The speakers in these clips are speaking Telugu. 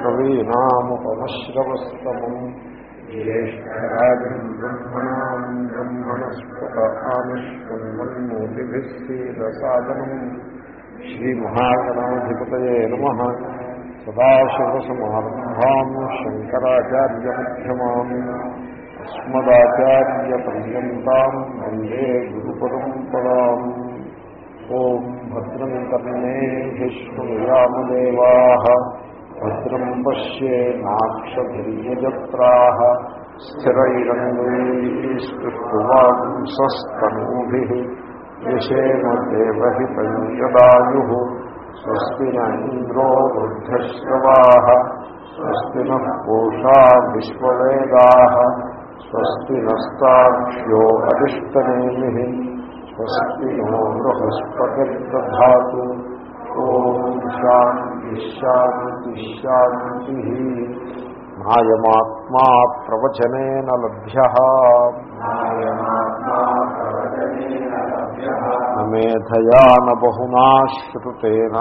కవీనాముపమశ్రవస్తమం జ్యేష్ఠరాజం బ్రహ్మణాం బ్రహ్మణస్పతానుష్మన్మన్మోదిభిశ్రీరసాదనం శ్రీమహాగణాధిపతయే నమ। సదాశివసమారంభాం శంకరాచార్యమ్యమాం అస్మదాచార్యపర్యంతం వందే గురు పరంపరా ఓం భద్రం కర్ణే విష్ణుయామదేవా विष्णुयामदेवाः भद्रम् पश्ये नाक्षभिर्यजत्राः स्थिरैरङ्गैस्तुवांसस्तनूभिः यशेन देवहितम् यदायुः स्वस्ति न इन्द्रो वृद्धश्रवाः स्वस्ति नः पूषा विश्ववेदाः स्वस्ति नस्ताक्ष्यो अरिष्टनेमिः स्वस्ति नो बृहस्पतिर्दधातु ॐ शान्तिशान्तिशान्तिः नायमात्मा न मेधया न बहुना श्रुतेन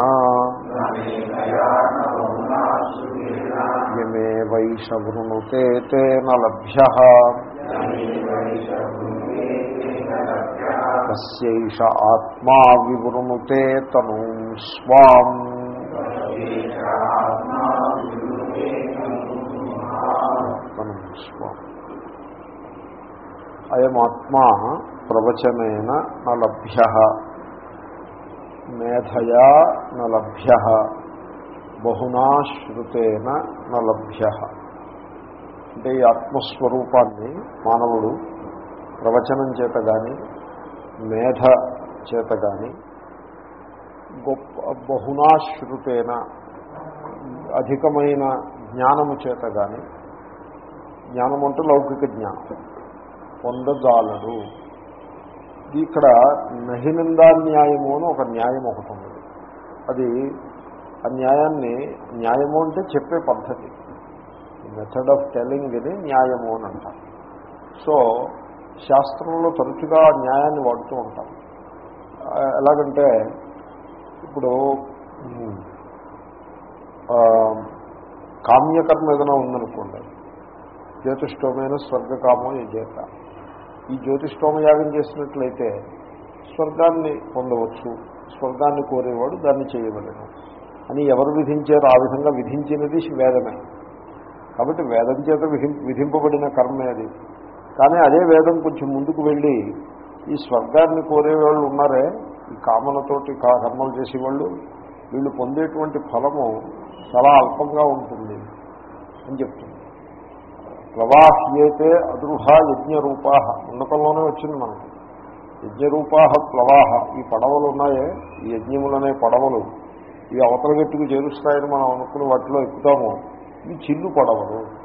वृणुते तेन लभ्यः। తస్యైష ఆత్మా వివృణుతే తను స్వాం తను స్వాం అయమాత్మా ప్రవచనైన నలభ్య మేధయా నలభ్య బహునా శ్రుతేన నలభ్య అంటే ఈ ఆత్మస్వరూపాన్ని మానవుడు ప్రవచనం చేత కానీ మేధ చేత కానీ గొప్ప బహునాశ్రుతైన అధికమైన జ్ఞానము చేత కానీ జ్ఞానం అంటే లౌకిక జ్ఞానం పొందజాలడు. ఇక్కడ నహినందాన్యాయము అని ఒక న్యాయం ఒకటి ఉంది. అది ఆ న్యాయాన్ని న్యాయము అంటే చెప్పే పద్ధతి. మెథడ్ ఆఫ్ టెలింగ్ ఇది న్యాయము అని అంటారు. సో శాస్త్రంలో తరచుగా న్యాయాన్ని వాడుతూ ఉంటాం. ఎలాగంటే ఇప్పుడు కామ్యకర్మ ఏదైనా ఉందనుకోండి జ్యోతిష్టోమైన స్వర్గకామం యజేత ఈ జ్యోతిష్టోమ యాగం చేసినట్లయితే స్వర్గాన్ని పొందవచ్చు స్వర్గాన్ని కోరేవాడు దాన్ని చేయవలను అని ఎవరు విధించారో ఆ విధంగా విధించినది వేదమే. కాబట్టి వేదం చేత విధింపబడిన కర్మే అది. కానీ అదే వేదం కొంచెం ముందుకు వెళ్ళి ఈ స్వర్గాన్ని కోరేవాళ్ళు ఉన్నారే ఈ కామలతోటి కర్మలు చేసేవాళ్ళు వీళ్ళు పొందేటువంటి ఫలము చాలా అల్పంగా ఉంటుంది అని చెప్తుంది. ప్లవాహ్యేతే యజ్ఞ రూపాహ ఉన్నతంలోనే వచ్చింది మనకి. యజ్ఞరూపాహ ప్లవాహ ఈ పడవలు ఉన్నాయే ఈ యజ్ఞములనే పడవలు. ఇవి అవతల గట్టుకు చేరుస్తాయని మనం అనుకుని వాటిలో ఎక్కుతాము. ఇవి చిల్లు పడవలు.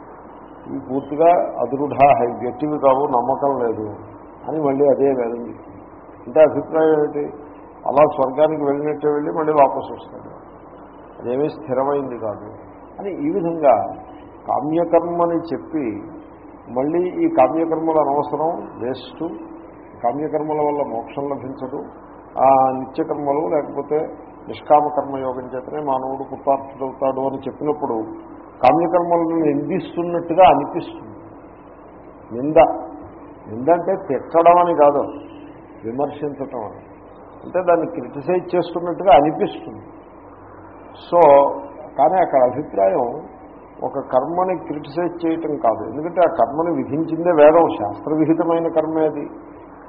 ఇవి పూర్తిగా అదృఢ వ్యక్తివి కావు నమ్మకం లేదు అని మళ్ళీ అదే వేదం అంటే అభిప్రాయం ఏమిటి? అలా స్వర్గానికి వెళ్ళినట్టే వెళ్ళి మళ్ళీ వాపసు వస్తాడు. అదేమీ స్థిరమైంది కాదు. అని ఈ విధంగా కామ్యకర్మని చెప్పి మళ్ళీ ఈ కామ్యకర్మల అనవసరం వేస్ట్. కామ్యకర్మల వల్ల మోక్షం లభించదు. ఆ నిత్యకర్మలు లేకపోతే నిష్కామకర్మ యోగం చేతనే మానవుడు కృతార్థుడవుతాడు అని చెప్పినప్పుడు కామ్యకర్మలను నిందిస్తున్నట్టుగా అనిపిస్తుంది. నింద. నింద అంటే తిట్టడం అని కాదు. విమర్శించటం అని. అంటే దాన్ని క్రిటిసైజ్ చేస్తున్నట్టుగా అనిపిస్తుంది. సో కానీ అక్కడ అభిప్రాయం ఒక కర్మని క్రిటిసైజ్ చేయటం కాదు. ఎందుకంటే ఆ కర్మని విధించిందే వేదం. శాస్త్రవిహితమైన కర్మే అది.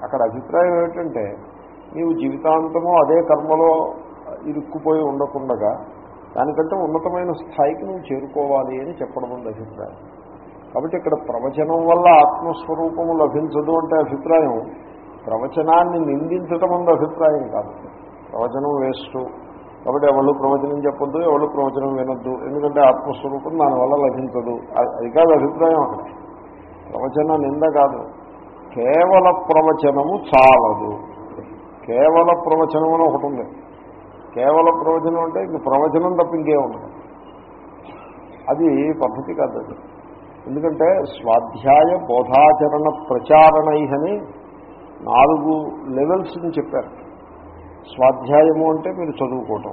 అక్కడ అభిప్రాయం ఏమిటంటే నీవు జీవితాంతము అదే కర్మలో ఇరుక్కుపోయి ఉండకుండగా దానికంటే ఉన్నతమైన స్థాయికి నువ్వు చేరుకోవాలి అని చెప్పడం ఉంది అభిప్రాయం. కాబట్టి ఇక్కడ ప్రవచనం వల్ల ఆత్మస్వరూపము లభించదు అంటే అభిప్రాయం. ప్రవచనాన్ని నిందించటం ఉంది అభిప్రాయం కాదు. ప్రవచనం వేస్ట్. కాబట్టి ఎవళ్ళు ప్రవచనం చెప్పొద్దు ఎవళ్ళు ప్రవచనం వినొద్దు. ఎందుకంటే ఆత్మస్వరూపం దానివల్ల లభించదు. అది కాదు అభిప్రాయం అక్కడ. ప్రవచన నింద కాదు. కేవల ప్రవచనము చాలదు. కేవల ప్రవచనం అని ఒకటి ఉంది. కేవల ప్రవచనం అంటే ఇంక ప్రవచనం తప్ప ఇంకేముండదు అది పద్ధతి కాదు అది. ఎందుకంటే స్వాధ్యాయ బోధాచరణ ప్రచారణైహని నాలుగు లెవెల్స్ని చెప్పారు. స్వాధ్యాయము అంటే మీరు చదువుకోవటం.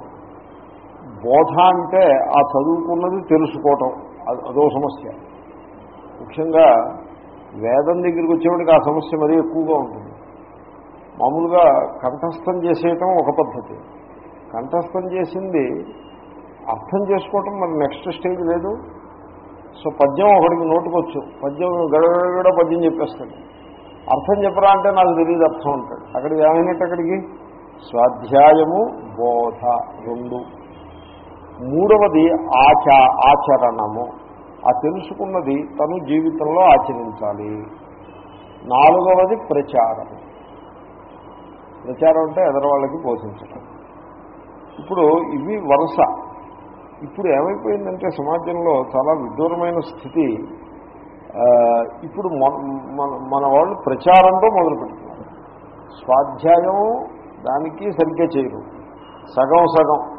బోధ అంటే ఆ చదువుకున్నది తెలుసుకోవటం. అదో సమస్య. ముఖ్యంగా వేదం దగ్గరికి వచ్చేవాడికి ఆ సమస్య మరీ ఎక్కువగా ఉంటుంది. మామూలుగా కంఠస్థం చేసేయటం ఒక పద్ధతి. కంఠస్థం చేసింది అర్థం చేసుకోవటం మరి నెక్స్ట్ స్టేజ్ లేదు. సో పద్యం ఒకడికి నోటుకొచ్చు. పద్యం గడగడ పద్యం చెప్పేస్తాడు. అర్థం చెప్పరా అంటే నాకు తెలియదు అర్థం ఉంటాడు అక్కడికి ఏమైనట్టు అక్కడికి? స్వాధ్యాయము బోధ రెండు. మూడవది ఆచా ఆచరణము. ఆ తెలుసుకున్నది తను జీవితంలో ఆచరించాలి. నాలుగవది ప్రచారం. ప్రచారం అంటే ఎదరవాళ్ళకి పోషించడం ఇప్పుడు ఇవి వరుస. ఇప్పుడు ఏమైపోయిందంటే సమాజంలో చాలా విదూరమైన స్థితి. ఇప్పుడు మన- మన- వాళ్ళు ప్రచారంతో మొదలు పెడుతున్నారు స్వాధ్యాయం దానికి సరిగ్గా చేయరు. సగం సగం.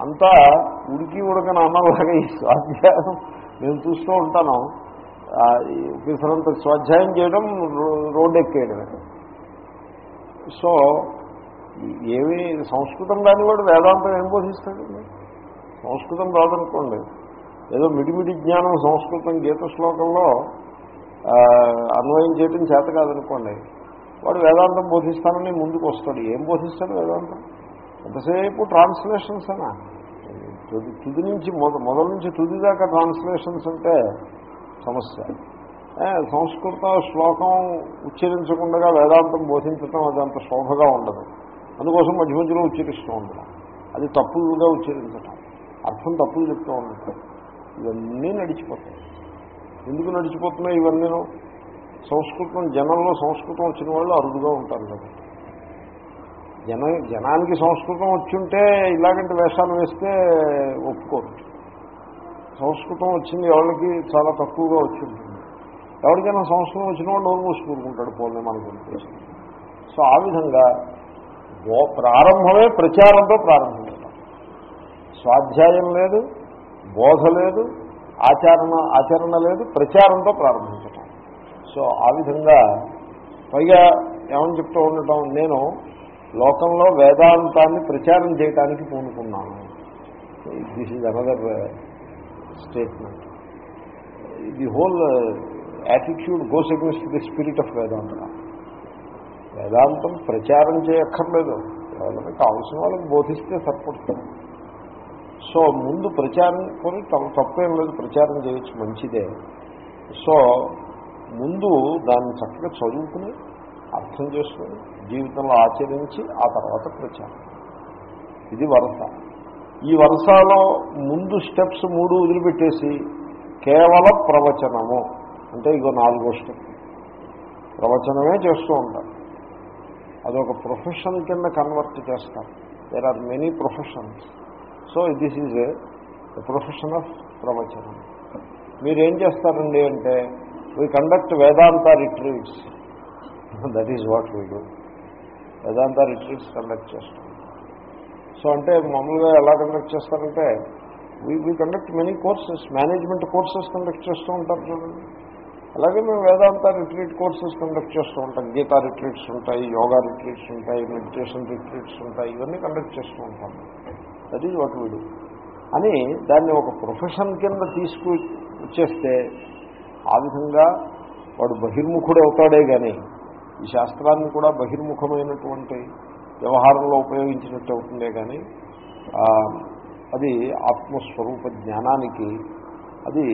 అంతా ఉడికి ఉడకని అన్నలాగా ఈ స్వాధ్యాయం నేను చూస్తూ ఉంటాను. ఆ, స్వాధ్యాయం చేయడం రో- రోడ్డు ఎక్కేయడమే సో ఏమి సంస్కృతం దాన్ని వాడు వేదాంతం ఏం బోధిస్తాడండి సంస్కృతం రాదనుకోండి ఏదో మిడిమిడి జ్ఞానం సంస్కృతం గీత శ్లోకంలో అన్వయం చేయడం చేత కాదనుకోండి. వాడు వేదాంతం బోధిస్తానని ముందుకు వస్తాడు. ఏం బోధిస్తాడు వేదాంతం? ఎంతసేపు ట్రాన్స్లేషన్స్ అనా తుది తుది నుంచి మొదల నుంచి తుది దాకా ట్రాన్స్లేషన్స్ అంటే సమస్య. సంస్కృత శ్లోకం ఉచ్చరించకుండా వేదాంతం బోధించడం అది అంత శోభగా ఉండదు. అందుకోసం మధ్య మధ్యలో ఉచ్చరిస్తూ ఉండడం. అది తప్పులుగా ఉచ్చరించటం. అర్థం తప్పులు చెప్తూ ఉండటం. ఇవన్నీ నడిచిపోతాయి. ఎందుకు నడిచిపోతున్నాయి ఇవన్నీ? సంస్కృతం జనంలో సంస్కృతం వచ్చిన వాళ్ళు అరుదుగా ఉంటారు కదా. జన జనానికి సంస్కృతం వచ్చుంటే ఇలాగంటి వేషాలు వేస్తే ఒప్పుకోరు. సంస్కృతం వచ్చింది ఎవరికి? చాలా తక్కువగా వచ్చింటుంది ఎవరికైనా సంస్కృతం వచ్చిన వాళ్ళు నోరు మూసుకుంటాడు పోలే మనకు సో ఆ విధంగా గో ప్రారంభమే ప్రచారంతో ప్రారంభించడం స్వాధ్యాయం లేదు బోధ లేదు ఆచరణ ఆచరణ లేదు ప్రచారంతో ప్రారంభించటం. సో ఆ విధంగా పైగా ఏమని చెప్తూ ఉండటం నేను లోకంలో వేదాంతాన్ని ప్రచారం చేయడానికి పూనుకున్నాను. This is another statement the whole attitude goes against the spirit of Vedanta వేదాంతం ప్రచారం చేయక్కర్లేదు. వాళ్ళకి కావాల్సిన వాళ్ళకి బోధిస్తే సరిపడుతుంది సో ముందు ప్రచారం కొని తప్పేం లేదు ప్రచారం చేయొచ్చు మంచిదే. సో ముందు దాన్ని చక్కగా చదువుకుని అర్థం చేసుకుని జీవితంలో ఆచరించి ఆ తర్వాత ప్రచారం. ఇది వరస. ఈ వరసలో ముందు స్టెప్స్ మూడు వదిలిపెట్టేసి కేవల ప్రవచనము. అంటే ఇగో నాలుగో స్టెప్. ప్రవచనమే చేస్తూ ఉంటారు. అదొక ప్రొఫెషన్ కింద కన్వర్ట్ చేస్తారు. There are many professions so this is a profession of ప్రవచనం మీరేం చేస్తారండి అంటే we conduct Vedanta retreats that is what we do Vedanta retreats conduct చేస్తాం. సో అంటే మామూలుగా ఎలా కండక్ట్ చేస్తారంటే we we conduct many courses management courses conduct చేస్తూ ఉంటారు చూడండి. అలాగే మేము వేదాంత రిట్రీట్ కోర్సెస్ కండక్ట్ చేస్తూ ఉంటాం. గీతా రిట్రీట్స్ ఉంటాయి యోగా రిట్రీట్స్ ఉంటాయి మెడిటేషన్ రిట్రీట్స్ ఉంటాయి ఇవన్నీ కండక్ట్ చేస్తూ ఉంటాం. దట్ ఈజ్ వాట్ వీడు అని దాన్ని ఒక ప్రొఫెషన్ కింద తీసుకు వచ్చేస్తే ఆ విధంగా వాడు బహిర్ముఖుడు అవుతాడే కానీ ఈ శాస్త్రాన్ని కూడా బహిర్ముఖమైనటువంటి వ్యవహారంలో ఉపయోగించినట్టు అవుతుందే కానీ అది ఆత్మస్వరూప జ్ఞానానికి అది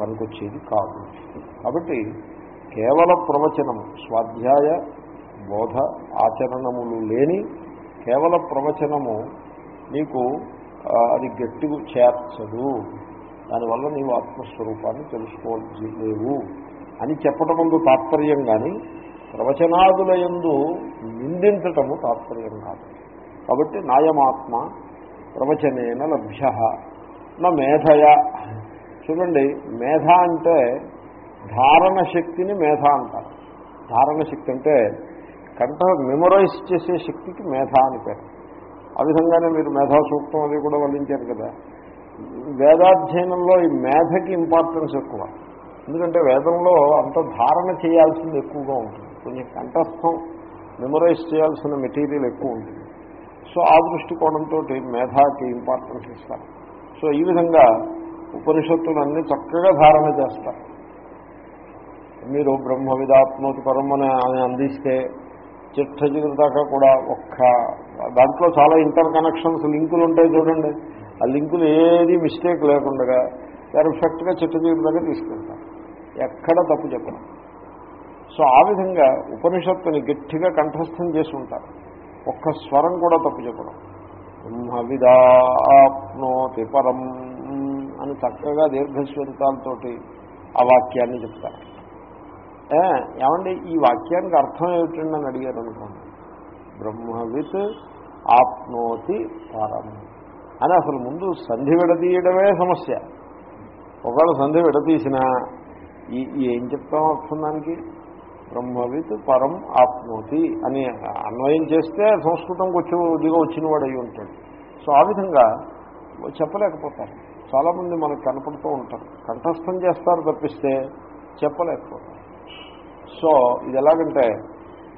పనికొచ్చేది కాదు. కాబట్టి కేవల ప్రవచనము స్వాధ్యాయ బోధ ఆచరణములు లేని కేవల ప్రవచనము నీకు అది గట్టిగా చేర్చదు. దానివల్ల నీవు ఆత్మస్వరూపాన్ని తెలుసుకోలేవు అని చెప్పటం ముందు తాత్పర్యం కానీ ప్రవచనాదుల యందు నిందించటము తాత్పర్యం కాదు. కాబట్టి నాయమాత్మ ప్రవచనేన లభ్య నా మేధయ చూడండి మేధ అంటే ధారణ శక్తిని మేధ అంటారు. ధారణ శక్తి అంటే కంఠ మెమరైజ్ చేసే శక్తికి మేధ అని పేరు. ఆ విధంగానే మీరు మేధా సూక్తం అది కూడా వల్లించారు కదా. వేదాధ్యయనంలో ఈ మేధకి ఇంపార్టెన్స్ ఎక్కువ. ఎందుకంటే వేదంలో అంత ధారణ చేయాల్సింది ఎక్కువగా ఉంటుంది. కొంచెం కంఠస్థం మెమరైజ్ చేయాల్సిన మెటీరియల్ ఎక్కువ ఉంటుంది. సో ఆ దృష్టికోణంతో మేధాకి ఇంపార్టెన్స్ ఇస్తారు. సో ఈ విధంగా ఉపనిషత్తులన్నీ చక్కగా ధారణ చేస్తారు మీరు బ్రహ్మ విధాత్మోతి పరమని అని అందిస్తే చిట్ట చిగురు దాకా కూడా ఒక్క దాంట్లో చాలా ఇంటర్ కనెక్షన్స్ లింకులు ఉంటాయి చూడండి. ఆ లింకులు ఏది మిస్టేక్ లేకుండా పెర్ఫెక్ట్గా చిట్ట చిగురు దాకా తీసుకెళ్తారు ఎక్కడ తప్పు చెప్పడం సో ఆ విధంగా ఉపనిషత్తుని గట్టిగా కంఠస్థం చేసి ఉంటారు ఒక్క స్వరం కూడా తప్పు చెప్పడం బ్రహ్మవిదాప్నోతి పరం అని చక్కగా దీర్ఘస్వరితాలతోటి ఆ వాక్యాన్ని చెప్తారు. ఏమండి ఈ వాక్యానికి అర్థం ఏమిటండి అని అడిగారు అనుకోండి. బ్రహ్మవిత్ ఆప్నోతి పరం అని అసలు ముందు సంధి విడదీయడమే సమస్య. ఒకవేళ సంధి విడదీసినా ఈ ఏం చెప్తాం అర్థం దానికి? బ్రహ్మవిత్ పరం ఆప్నోతి అని అన్వయం చేస్తే సంస్కృతంకి వచ్చి దిగ వచ్చిన వాడు అయి ఉంటాడు. సో ఆ విధంగా చెప్పలేకపోతారు. చాలామంది మనకు కనపడుతూ ఉంటారు. కంఠస్థం చేస్తారు తప్పిస్తే చెప్పలేకపోతారు. సో ఇది ఎలాగంటే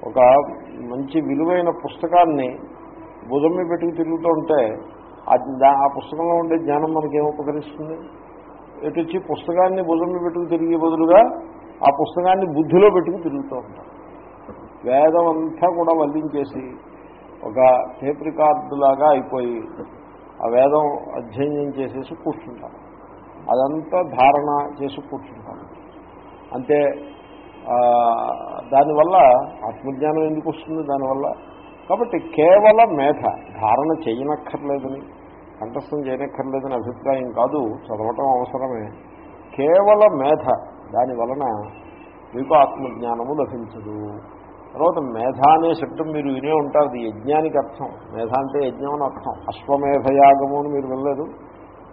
ఒక మంచి విలువైన పుస్తకాన్ని భుజం మీద పెట్టుకు తిరుగుతూ ఉంటే ఆ పుస్తకంలో ఉండే జ్ఞానం మనకేం ఉపకరిస్తుంది? ఎటు వచ్చి పుస్తకాన్ని భుజం మీద పెట్టుకు తిరిగే బదులుగా ఆ పుస్తకాన్ని బుద్ధిలో పెట్టుకు తిరుగుతూ ఉంటాం వేదం అంతా కూడా వల్లించేసి ఒక టేప్ రికార్డులాగా అయిపోయి ఆ వేదం అధ్యయనం చేసేసి కూర్చుంటాను అదంతా ధారణ చేసి కూర్చుంటాను అంటే దానివల్ల ఆత్మజ్ఞానం ఎందుకు వస్తుంది దానివల్ల? కాబట్టి కేవల మేధ ధారణ చేయనక్కర్లేదని కంఠస్థం చేయనక్కర్లేదని అభిప్రాయం కాదు చదవటం అవసరమే. కేవల మేధ దాని వలన మీకు ఆత్మజ్ఞానము లభించదు. తర్వాత మేధ అనే శబ్దం మీరు వినే ఉంటారు. అది యజ్ఞానికి అర్థం. మేధ అంటే యజ్ఞం అని అర్థం. అశ్వమేధయాగము అని మీరు వెళ్ళలేదు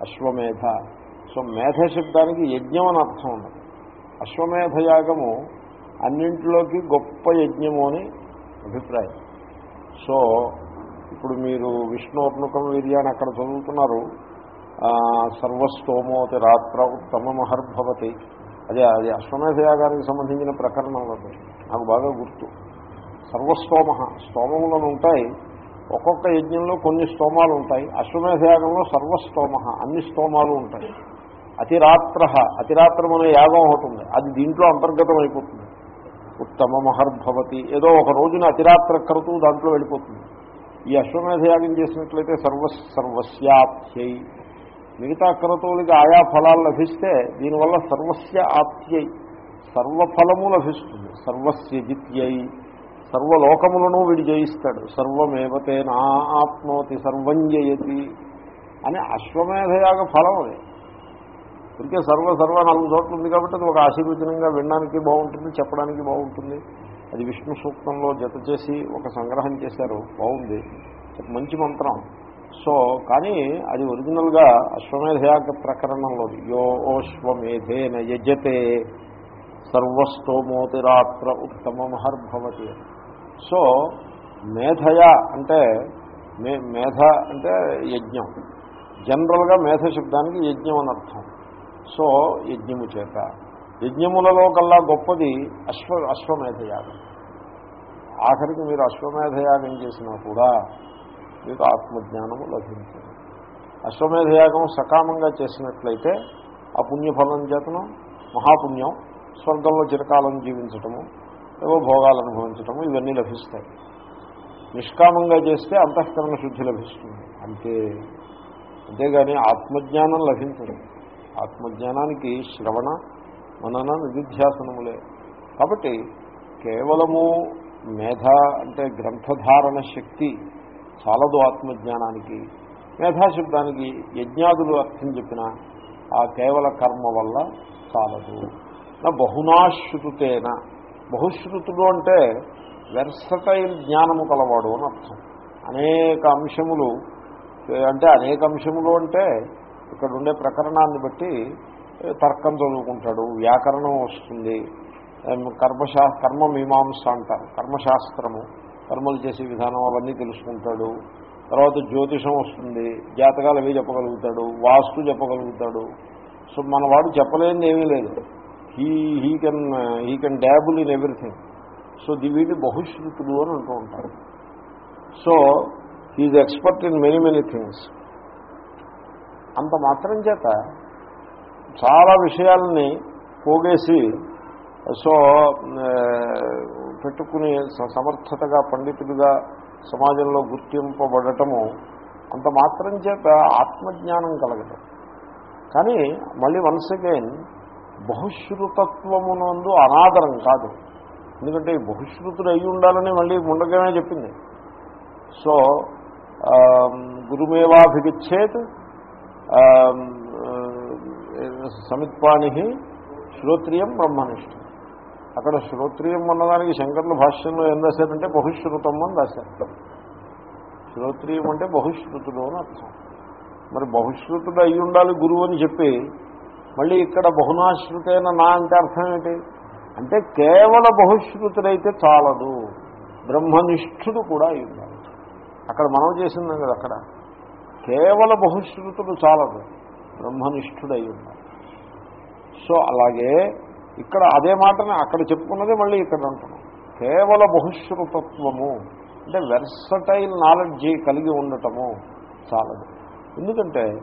అశ్వమేధ. సో మేధ శబ్దానికి యజ్ఞం అని అర్థం ఉన్నది. అశ్వమేధయాగము అన్నింటిలోకి గొప్ప యజ్ఞము అని అభిప్రాయం. సో ఇప్పుడు మీరు విష్ణుర్ణుకం వీర్యాన్ని అక్కడ చదువుతున్నారు. సర్వస్తోమోతి రాత్ర ఉత్తమ మహర్భవతి. అదే అది అశ్వమేధయాగానికి సంబంధించిన ప్రకరణంలో నాకు బాగా గుర్తు. సర్వస్తోమ. స్తోమములను ఉంటాయి. ఒక్కొక్క యజ్ఞంలో కొన్ని స్తోమాలు ఉంటాయి. అశ్వమేధయాగంలో సర్వస్తోమ. అన్ని స్తోమాలు ఉంటాయి. అతిరాత్ర. అతిరాత్రం అనే యాగం ఒకటి ఉంది. అది దీంట్లో అంతర్గతం అయిపోతుంది. ఉత్తమ మహర్భవతి. ఏదో ఒక రోజున అతిరాత్ర కరుతూ దాంట్లో వెళ్ళిపోతుంది. ఈ అశ్వమేధ యాగం చేసినట్లయితే సర్వ సర్వస్యాప్త్యై. మిగతా క్రతువులకి ఆయా ఫలాలు లభిస్తే దీనివల్ల సర్వస్య ఆప్త్యై. సర్వఫలము లభిస్తుంది. సర్వస్య జిత్యై. సర్వలోకములను వీడు జయిస్తాడు. సర్వమేవతే నా ఆప్నోతి సర్వం జయతి అని అశ్వమేధయాగ ఫలం అది. ఇంకే సర్వ సర్వ నాలుగు చోట్ల ఉంది కాబట్టి అది ఒక ఆశీర్వచనంగా వినడానికి బాగుంటుంది చెప్పడానికి బాగుంటుంది. అది విష్ణు సూక్తంలో జత చేసి ఒక సంగ్రహం చేశారు. బాగుంది. మంచి మంత్రం. సో కానీ అది ఒరిజినల్గా అశ్వమేధయాగ ప్రకరణంలో యో ఓశ్వమేధేన యజతే సర్వస్తోమోతిరాత్ర ఉత్తమమహర్భవతి సో మేధయ అంటే మే మేధ అంటే యజ్ఞం. జనరల్గా మేధ శబ్దానికి యజ్ఞం అని అర్థం. సో యజ్ఞము చేత. యజ్ఞములలో కల్లా గొప్పది అశ్వ అశ్వమేధయాగం. ఆఖరికి మీరు అశ్వమేధయాగం చేసినా కూడా మీకు ఆత్మజ్ఞానము లభించింది. అశ్వమేధయాగం సకామంగా చేసినట్లయితే ఆ పుణ్యఫలం చేతను మహాపుణ్యం స్వర్గంలో చిరకాలం జీవించటము ఏవో భోగాలు అనుభవించటము ఇవన్నీ లభిస్తాయి. నిష్కామంగా చేస్తే అంతఃకరణ శుద్ధి లభిస్తుంది. అంతే. అంతేగాని ఆత్మజ్ఞానం లభించదు. ఆత్మజ్ఞానానికి శ్రవణ మనన నిధిధ్యాసనములే. కాబట్టి కేవలము మేధ అంటే గ్రంథధారణ శక్తి చాలదు ఆత్మజ్ఞానానికి. మేధాశబ్దానికి యజ్ఞాదులు అర్థం చెప్పిన ఆ కేవల కర్మ వల్ల చాలదు. నా బహునాశ్రుతేన బహుశ్రుతుడు అంటే వెర్సటైల్ జ్ఞానము కలవాడు అని అర్థం. అనేక అంశములు అంటే అనేక అంశములు అంటే ఇక్కడ ఉండే ప్రకరణాన్ని బట్టి తర్కం చదువుకుంటాడు వ్యాకరణం వస్తుంది కర్మశా కర్మ మీమాంస అంటారు కర్మశాస్త్రము కర్మలు చేసే విధానం అవన్నీ తెలుసుకుంటాడు. తర్వాత జ్యోతిషం వస్తుంది జాతకాలు అవి చెప్పగలుగుతాడు వాస్తు చెప్పగలుగుతాడు. సో మన వాడు చెప్పలేనిది ఏమీ లేదు. He he can he can dabble in everything so the వీటి బహుశ్రుతులు అని అంటూ ఉంటారు so he's expert in many many things అంత మాత్రం చేత చాలా విషయాలని పోగేసి సో పెట్టుకునే పెట్టుకుని సమర్థతగా పండితుడిగా సమాజంలో గుర్తింపబడటము అంత మాత్రం చేత ఆత్మజ్ఞానం కలగటం. కానీ మళ్ళీ వన్స్ అగైన్ బహుశ్రుతత్వమునందు అనాదరం కాదు. ఎందుకంటే బహుశ్రుతుడు అయి ఉండాలని మళ్ళీ ముండగమే చెప్పింది. సో ఆ, గురుమేవాభిగచ్చేత్ ఆ, సమిత్పాణి శ్రోత్రియం బ్రహ్మనిష్టం. అక్కడ శ్రోత్రియం అన్నదానికి శంకర్ల భాష్యంలో ఏం రాశారంటే బహుశ్రుతం అని రాశారు. శ్రోత్రియం అంటే బహుశ్రుతుడు అని అర్థం. మరి బహుశ్రుతుడు అయి ఉండాలి గురువు అని చెప్పి మళ్ళీ ఇక్కడ బహునాశ్రుతైన నా అంటే అర్థం ఏంటి? అంటే కేవల బహుశ్రుతుడైతే చాలదు. బ్రహ్మనిష్ఠుడు కూడా అయి అక్కడ మనం చేసింది కదా అక్కడ. కేవల బహుశ్రుతుడు చాలదు. బ్రహ్మనిష్ఠుడు అయి సో అలాగే ఇక్కడ అదే మాటని అక్కడ చెప్పుకున్నదే మళ్ళీ ఇక్కడ అంటున్నాం. కేవల బహుశ్రుతత్వము అంటే వెర్సటైల్ నాలెడ్జ్ కలిగి ఉండటము చాలదు. ఎందుకంటే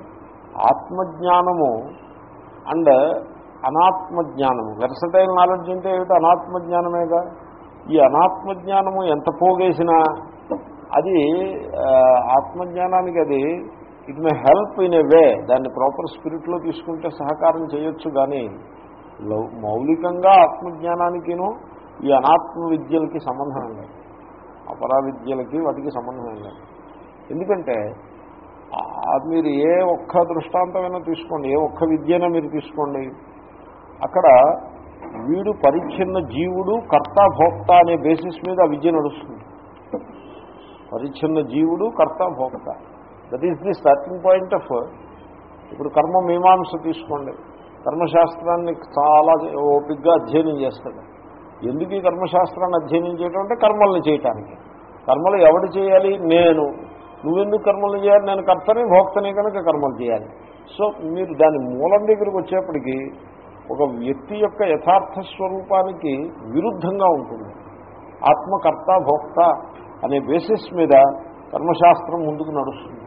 ఆత్మజ్ఞానము అండ్ అనాత్మజ్ఞానము. వెర్సటైల్ నాలెడ్జ్ అంటే ఏమిటి? అనాత్మజ్ఞానమేగా? ఈ అనాత్మజ్ఞానము ఎంత పోగేసినా అది ఆత్మజ్ఞానానికి అది it may help in a way. దాన్ని ప్రాపర్ స్పిరిట్లో తీసుకుంటే సహకారం చేయొచ్చు కానీ మౌలికంగా ఆత్మజ్ఞానానికిను ఈ అనాత్మ విద్యలకి సంబంధం లేదు. అపరా విద్యలకి వాటికి సంబంధం లేదు. ఎందుకంటే మీరు ఏ ఒక్క దృష్టాంతమైనా తీసుకోండి ఏ ఒక్క విద్యైనా మీరు తీసుకోండి. అక్కడ వీడు పరిచ్ఛిన్న జీవుడు కర్త భోక్త అనే బేసిస్ మీద ఆ విద్య నడుస్తుంది. పరిచ్ఛిన్న జీవుడు కర్త భోక్త. That is the starting point of ఇప్పుడు కర్మ మీమాంస తీసుకోండి. కర్మశాస్త్రాన్ని చాలా ఓపిగ్గా అధ్యయనం చేస్తాడు. ఎందుకు ఈ కర్మశాస్త్రాన్ని అధ్యయనం చేయడం అంటే కర్మల్ని చేయటానికి. కర్మలు ఎవడు చేయాలి? నేను. నువ్వెందుకు కర్మలు చేయాలి? నేను కర్తని భోక్తనే కనుక కర్మలు చేయాలి. సో మీరు దాని మూలం దగ్గరికి వచ్చేప్పటికీ ఒక వ్యక్తి యొక్క యథార్థ స్వరూపానికి విరుద్ధంగా ఉంటుంది. ఆత్మకర్త భోక్త అనే బేసిస్ మీద కర్మశాస్త్రం ముందుకు నడుస్తుంది.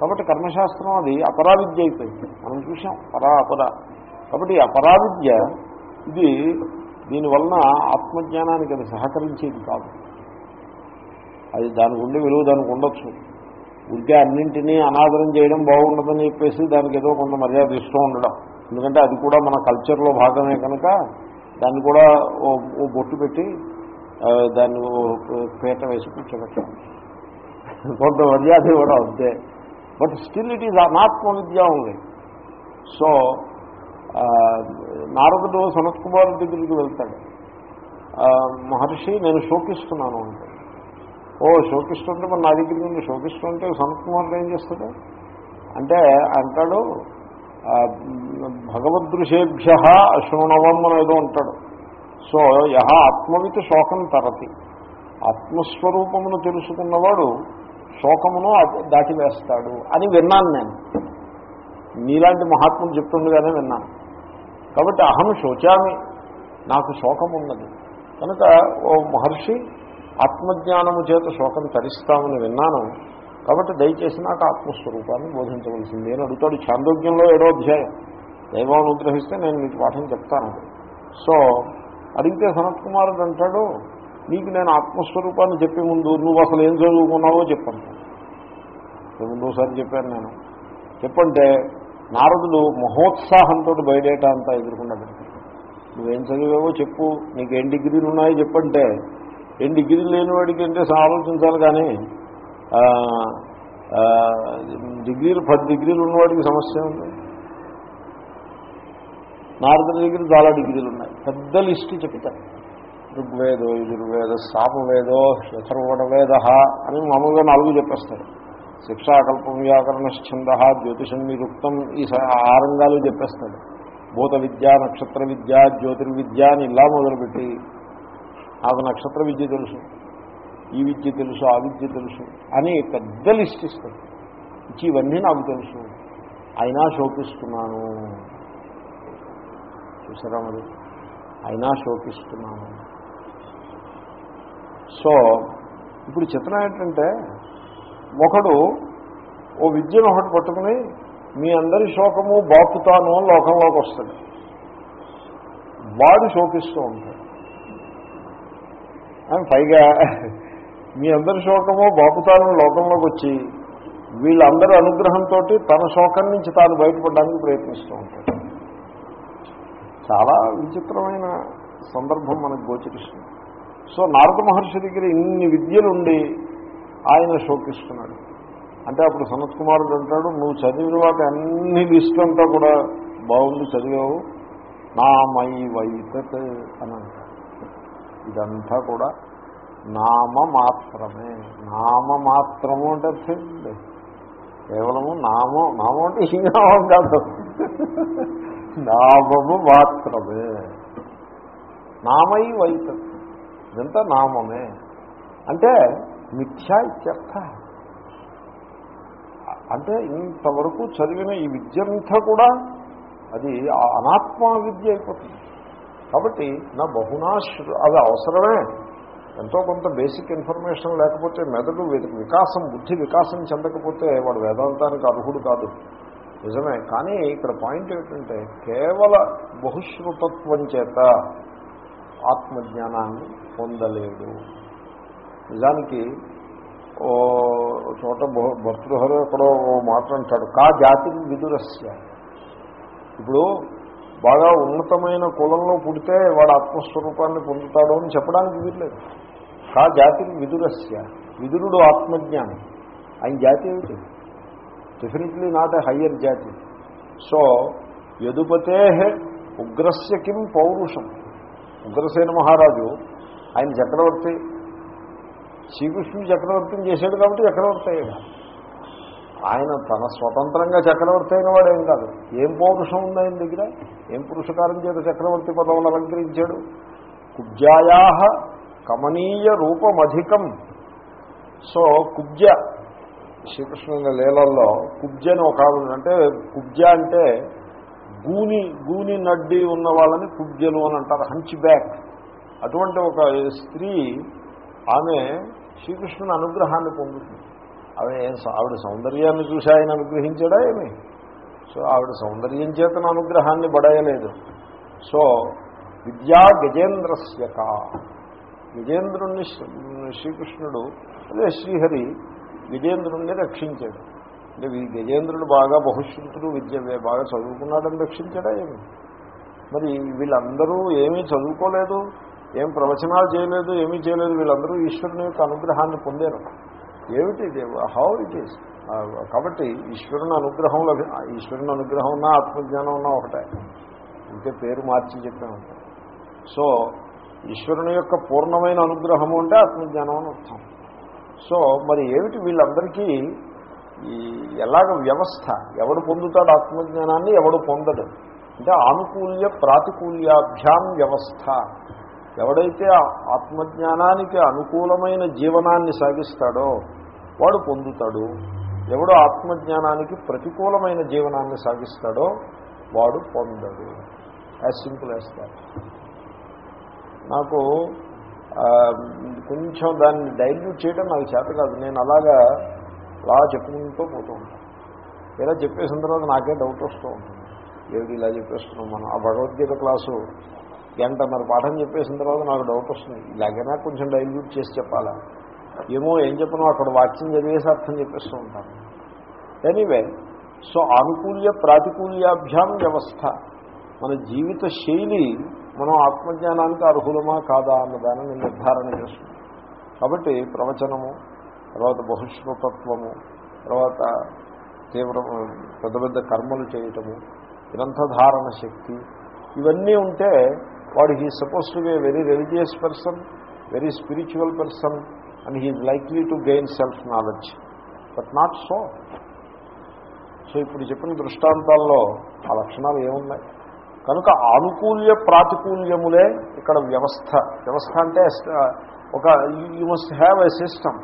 కాబట్టి కర్మశాస్త్రం అది అపరావిద్య అయిపోయింది. మనం చూసాం పరా అపర. కాబట్టి అపరావిద్య ఇది దీనివలన ఆత్మజ్ఞానానికి అది సహకరించేది కాదు. అది దానికి ఉండే విలువ దానికి ఉండొచ్చు. ఉడికే అన్నింటినీ అనాదరం చేయడం బాగుండదని చెప్పేసి దానికి ఏదో కొంత మర్యాద ఇస్తూ ఉండడం. ఎందుకంటే అది కూడా మన కల్చర్లో భాగమే కనుక దాన్ని కూడా ఓ ఓ బొట్టు పెట్టి దాన్ని పేట పీట వేసి కూర్చోబెట్టడం. కొంత మర్యాద కూడా అంతే. బట్ స్టిల్ ఇట్ ఈజ్ అనాత్మ విద్య ఉంది సో నారదుడు సనత్ కుమార్ దగ్గరికి వెళ్తాడు. మహర్షి నేను శోకిస్తున్నాను అంటే ఓ శోకిస్తుంటే మరి నా దగ్గర నుండి శోకిస్తుంటే సనత్కుమారుడు ఏం చేస్తాడు? అంటే అంటాడు భగవద్దృశేభ్య భగవదృశేభ్య అశృణవం అని ఏదో ఉంటాడు సో యహ ఆత్మవిత్ శోకం తరతి. ఆత్మస్వరూపమును తెలుసుకున్నవాడు శోకమును దాటివేస్తాడు అని విన్నాను నేను. నీలాంటి మహాత్ములు చెప్తుండగానే విన్నాను. కాబట్టి అహం శోచామి నాకు శోకం ఉన్నది కనుక ఓ మహర్షి ఆత్మజ్ఞానము చేత శోకం తరిస్తామని విన్నాను. కాబట్టి దయచేసి నాకు ఆత్మస్వరూపాన్ని బోధించవలసింది అని అడుగుతాడు. చాందోగ్యంలో ఏడో అధ్యాయం. దైవం అనుగ్రహిస్తే నేను మీకు పాఠం చెప్తాను. సో అడిగితే సనత్ కుమారుడు అంటాడు నీకు నేను ఆత్మస్వరూపాన్ని చెప్పే ముందు నువ్వు అసలు ఏం చదువుకున్నావో చెప్పండి. ముందుసారి చెప్పాను నేను. చెప్పంటే నారదుడు మహోత్సాహంతో బయటేట అంతా ఎదుర్కొన్నాడు నువ్వేం చదివావో చెప్పు. నీకు ఏం డిగ్రీలు ఉన్నాయో చెప్పంటే ఎన్ని డిగ్రీలు లేని వాడికి అంటే ఆలోచించాలి కానీ డిగ్రీలు పది డిగ్రీలు ఉన్నవాడికి సమస్య ఉంది. నారదుల దగ్గర చాలా డిగ్రీలు ఉన్నాయి. పెద్ద లిస్ట్ చెప్తారు ఋగ్వేదో యజుర్వేద సాపవేదో యథర్వణ అని మామూలుగా నాలుగు చెప్పేస్తారు. శిక్షాకల్పం వ్యాకరణశ్చంద జ్యోతిషం నిరుక్తం ఈ ఆరంగాలు చెప్పేస్తాడు భూత విద్య నక్షత్ర విద్య జ్యోతిర్విద్య అని ఇలా మొదలుపెట్టి నాకు నక్షత్ర విద్య తెలుసు ఈ విద్య తెలుసు ఆ విద్య తెలుసు అని పెద్ద లిస్ట్ ఇస్తాడు. ఇచ్చి ఇవన్నీ నాకు తెలుసు. అయినా శోకిస్తున్నాను. చూసారా మరి? అయినా శోకిస్తున్నాను. సో ఇప్పుడు చిత్రం ఏంటంటే ఒకడు ఓ విద్యను ఒకటి పట్టుకుని మీ అందరి శోకము బాపుతాను అని లోకంలోకి వస్తుంది వాడు శోకిస్తూ ఉంటాడు. అండ్ పైగా మీ అందరి శోకము బాపుతానం లోకంలోకి వచ్చి వీళ్ళందరి అనుగ్రహంతో తన శోకం నుంచి తాను బయటపడడానికి ప్రయత్నిస్తూ ఉంటాడు. చాలా విచిత్రమైన సందర్భం మనకు గోచరిస్తుంది. సో నారద మహర్షి దగ్గర ఇన్ని విద్యలుండి ఆయన శోకిస్తున్నాడు. అంటే అప్పుడు సనత్ కుమారుడు అంటాడు నువ్వు చదివిన వాటి అన్ని లిస్టు అంతా కూడా బాగుంది చదివావు. నా మై వైతత్ అని అంటాడు. ఇదంతా కూడా నామ మాత్రమే నామ అంటే అర్థం కేవలము నామం నామం అంటే ఈ నామం కాదు. నామము మాత్రమే. నామై వైతత్ ఇదంతా నామమే. అంటే మిథ్యా ఇత్యర్థ. అంటే ఇంతవరకు చదివిన ఈ విద్యంతా కూడా అది అనాత్మ విద్య అయిపోతుంది. కాబట్టి నా బహునా అది అవసరమే. ఎంతో కొంత బేసిక్ ఇన్ఫర్మేషన్ లేకపోతే మెదడు వికాసం బుద్ధి వికాసం చెందకపోతే వాడు వేదాంతానికి అర్హుడు కాదు. నిజమే. కానీ ఇక్కడ పాయింట్ ఏమిటంటే కేవల బహుశ్రుతత్వం చేత ఆత్మజ్ఞానాన్ని పొందలేడు. నిజానికి ఓ చోట బహు- భర్తృహరు ఎక్కడో ఓ మాట అంటాడు కా జాతి విదురస్య. ఇప్పుడు బాగా ఉన్నతమైన కులంలో పుడితే వాడు ఆత్మస్వరూపాన్ని పొందుతాడు అని చెప్పడానికి వీర్లేదు కా జాతి విదురస్య. విదురుడు ఆత్మజ్ఞానం. ఆయన జాతి ఏమిటి? డెఫినెట్లీ నాట్ ఏ హయ్యర్ జాతి. సో యదుపతే ఉగ్రస్య కిం పౌరుషం. ఉగ్రసేన మహారాజు ఆయన చక్రవర్తి. శ్రీకృష్ణుడు చక్రవర్తిని చేశాడు కాబట్టి చక్రవర్తి అయ్యాడు. ఆయన తన స్వతంత్రంగా చక్రవర్తి అయిన వాడేం కాదు. ఏం పౌరుషం ఉంది ఆయన దగ్గర? ఏం పురుషకారం చేత చక్రవర్తి పదవులు అలంకరించాడు? కుబ్జాయా కమనీయ రూపమధికం. సో కుబ్జ శ్రీకృష్ణుని లీలల్లో కుబ్జ అని ఒక అంటే కుబ్జ అంటే గూని గూని నడ్డి ఉన్న వాళ్ళని కుబ్జలు అని అంటారు హంచ్ బ్యాక్ అటువంటి ఒక స్త్రీ ఆమె శ్రీకృష్ణుని అనుగ్రహాన్ని పొందుతుంది. ఆమె ఆవిడ సౌందర్యాన్ని చూసి ఆయన అనుగ్రహించాడా ఏమి? సో ఆవిడ సౌందర్యం చేతన అనుగ్రహాన్ని బడయలేదు సో విద్యా గజేంద్రస్యక. గజేంద్రుణ్ణి శ్రీకృష్ణుడు అదే శ్రీహరి గజేంద్రుణ్ణి రక్షించాడు. అంటే ఈ గజేంద్రుడు బాగా బహుశ్రుతుడు విద్య బాగా చదువుకున్నాడని రక్షించాడా ఏమి? మరి వీళ్ళందరూ ఏమీ చదువుకోలేదు ఏం ప్రవచనాలు చేయలేదు ఏమీ చేయలేదు వీళ్ళందరూ ఈశ్వరుని యొక్క అనుగ్రహాన్ని పొందారు. ఏమిటి ఇది? హౌ ఇట్ ఈస్ కాబట్టి ఈశ్వరుని అనుగ్రహం లభి ఈశ్వరుని అనుగ్రహం ఉన్నా ఆత్మజ్ఞానం ఉన్నా ఒకటే. ఇంకే పేరు మార్చి చెప్పాను సో ఈశ్వరుని యొక్క పూర్ణమైన అనుగ్రహము అంటే ఆత్మజ్ఞానం అని అర్థం. సో మరి ఏమిటి వీళ్ళందరికీ ఈ ఎలాగ వ్యవస్థ? ఎవడు పొందుతాడు ఆత్మజ్ఞానాన్ని? ఎవడు పొందడు? అంటే ఆనుకూల్య ప్రాతికూల్యాభ్యాం వ్యవస్థ. ఎవడైతే ఆత్మజ్ఞానానికి అనుకూలమైన జీవనాన్ని సాగిస్తాడో వాడు పొందుతాడు. ఎవడు ఆత్మజ్ఞానానికి ప్రతికూలమైన జీవనాన్ని సాగిస్తాడో వాడు పొందడు. యాజ్ సింపుల్ యాజ్ దాట్ నాకు కొంచెం దాన్ని డైల్యూట్ చేయడం నాకు చేత కాదు. నేను అలాగా అలా చెప్పుకుంటూ పోతూ ఉంటాను. ఇలా చెప్పేసిన తర్వాత నాకే డౌట్ వస్తూ ఉంటుంది. ఏమిటి ఇలా చెప్పేస్తున్నాం మనం ఆ భగవద్గీత క్లాసు గంటన్నర పాఠం చెప్పేసిన తర్వాత నాకు డౌట్ వస్తుంది. ఇలాగైనా కొంచెం డైల్యూట్ చేసి చెప్పాలా? ఏమో ఏం చెప్పను అక్కడ వాక్యం చదివేసి అర్థం చెప్పేస్తూ ఉంటాను. ఎనీవే సో ఆనుకూల్య ప్రాతికూల్యాభ్యాం వ్యవస్థ. మన జీవిత శైలి మనం ఆత్మజ్ఞానానికి అర్హులమా కాదా అన్నదానని నిర్ధారణ చేస్తుంది కాబట్టి ప్రవచనము తర్వాత బహుశ్రుతత్వము తర్వాత తీవ్ర పెద్ద పెద్ద కర్మలు చేయటము గ్రంథధారణ శక్తి ఇవన్నీ ఉంటే వాడు he suppose to be very religious person very spiritual person and he's likely to gain self knowledge but not so so ఇప్పుడు చెప్పిన దృష్టాంతాల్లో ఆ లక్షణాలు ఏమున్నాయి? కనుక ఆనుకూల్య ప్రాతికూల్యములే ఇక్కడ వ్యవస్థ. వ్యవస్థ అంటే ఒక you must have a system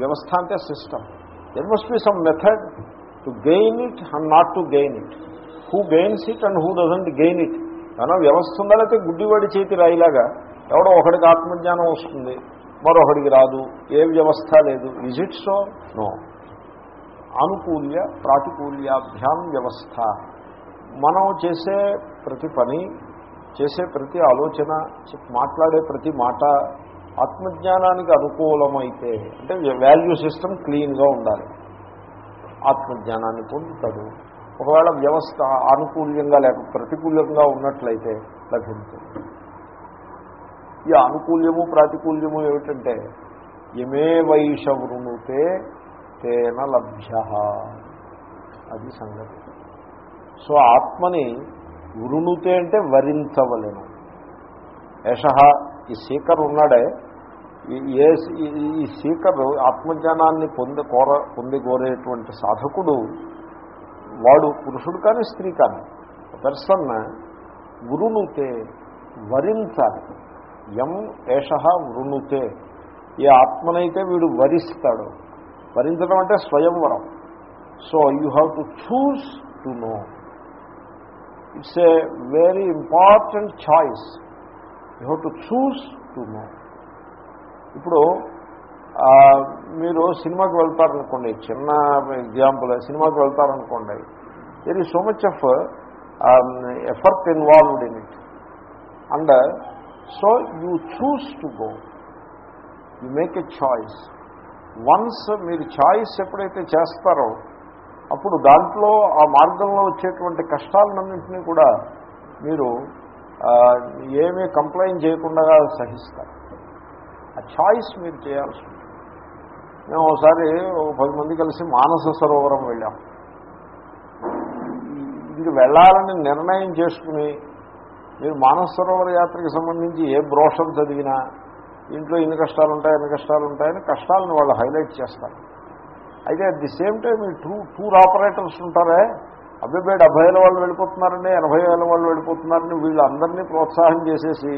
వ్యవస్థ అంటే system there must be some method to gain it and not to gain it who gains it and who doesn't gain it కానీ వ్యవస్థ ఉందా లేకపోతే గుడ్డివాడి చేతి రాయిలాగా? ఎవడో ఒకడికి ఆత్మజ్ఞానం వస్తుంది మరొకడికి రాదు ఏ వ్యవస్థ లేదు. ఇజ్ ఇట్ సో నో అనుకూల్య ప్రాతికూల్యాభ్యాం వ్యవస్థ. మనం చేసే ప్రతి పని చేసే ప్రతి ఆలోచన మాట్లాడే ప్రతి మాట ఆత్మజ్ఞానానికి అనుకూలమైతే అంటే వాల్యూ సిస్టమ్ క్లీన్గా ఉండాలి. ఆత్మజ్ఞానాన్ని పొందుతాడు. ఒకవేళ వ్యవస్థ ఆనుకూల్యంగా లేక ప్రతికూల్యంగా ఉన్నట్లయితే లభించదు. ఈ ఆనుకూల్యము ప్రాతికూల్యము ఏమిటంటే యమే వైష వృణుతే తేన లభ్య అది సంగతి. సో ఆత్మని వృణుతే అంటే వరించవలేను. యశ ఈ సీకర్ ఉన్నాడే. ఈ- ఏ ఈ- ఈ సీకర్ ఆత్మజ్ఞానాన్ని పొంది కోర పొంది కోరేటువంటి సాధకుడు వాడు పురుషుడు కానీ స్త్రీ కానీ పర్సన్ వృణుతే వరించాలి. ఎం ఏష వృణుతే. ఏ ఆత్మనైతే వీడు వరిస్తాడు. వరించడం అంటే స్వయంవరం. So you have to choose to know. It's a very important choice you have to choose to know. ఇప్పుడు మీరు సినిమాకి వెళ్తారనుకోండి చిన్న ఎగ్జాంపుల్ సినిమాకి వెళ్తారనుకోండి there is so much of effort involved in it and so you choose to go you make a choice once మీరు చాయిస్ ఎప్పుడైతే చేస్తారో అప్పుడు దాంట్లో ఆ మార్గంలో వచ్చేటువంటి కష్టాలన్నింటినీ కూడా మీరు ఏమీ కంప్లైంట్ చేయకుండా సహిస్తారు. ఆ చాయిస్ మీరు చేయాల్సి మేము ఒకసారి ఒక పది మంది కలిసి మానస సరోవరం వెళ్ళాం. ఇది వెళ్ళాలని నిర్ణయం చేసుకుని మీరు మానస సరోవర యాత్రకి సంబంధించి ఏ బ్రోషం చదివినా ఇంట్లో ఇన్ని కష్టాలు ఉంటాయి ఎన్ని కష్టాలు ఉంటాయని కష్టాలను వాళ్ళు హైలైట్ చేస్తారు. అయితే అట్ ది సేమ్ టైం ఈ టూ టూర్ ఆపరేటర్స్ ఉంటారే అబ్బాయి డెబ్బై ఏళ్ళ వాళ్ళు వెళ్ళిపోతున్నారని ఎనభై ఏళ్ళ వాళ్ళు వెళ్ళిపోతున్నారని వీళ్ళందరినీ ప్రోత్సాహం చేసేసి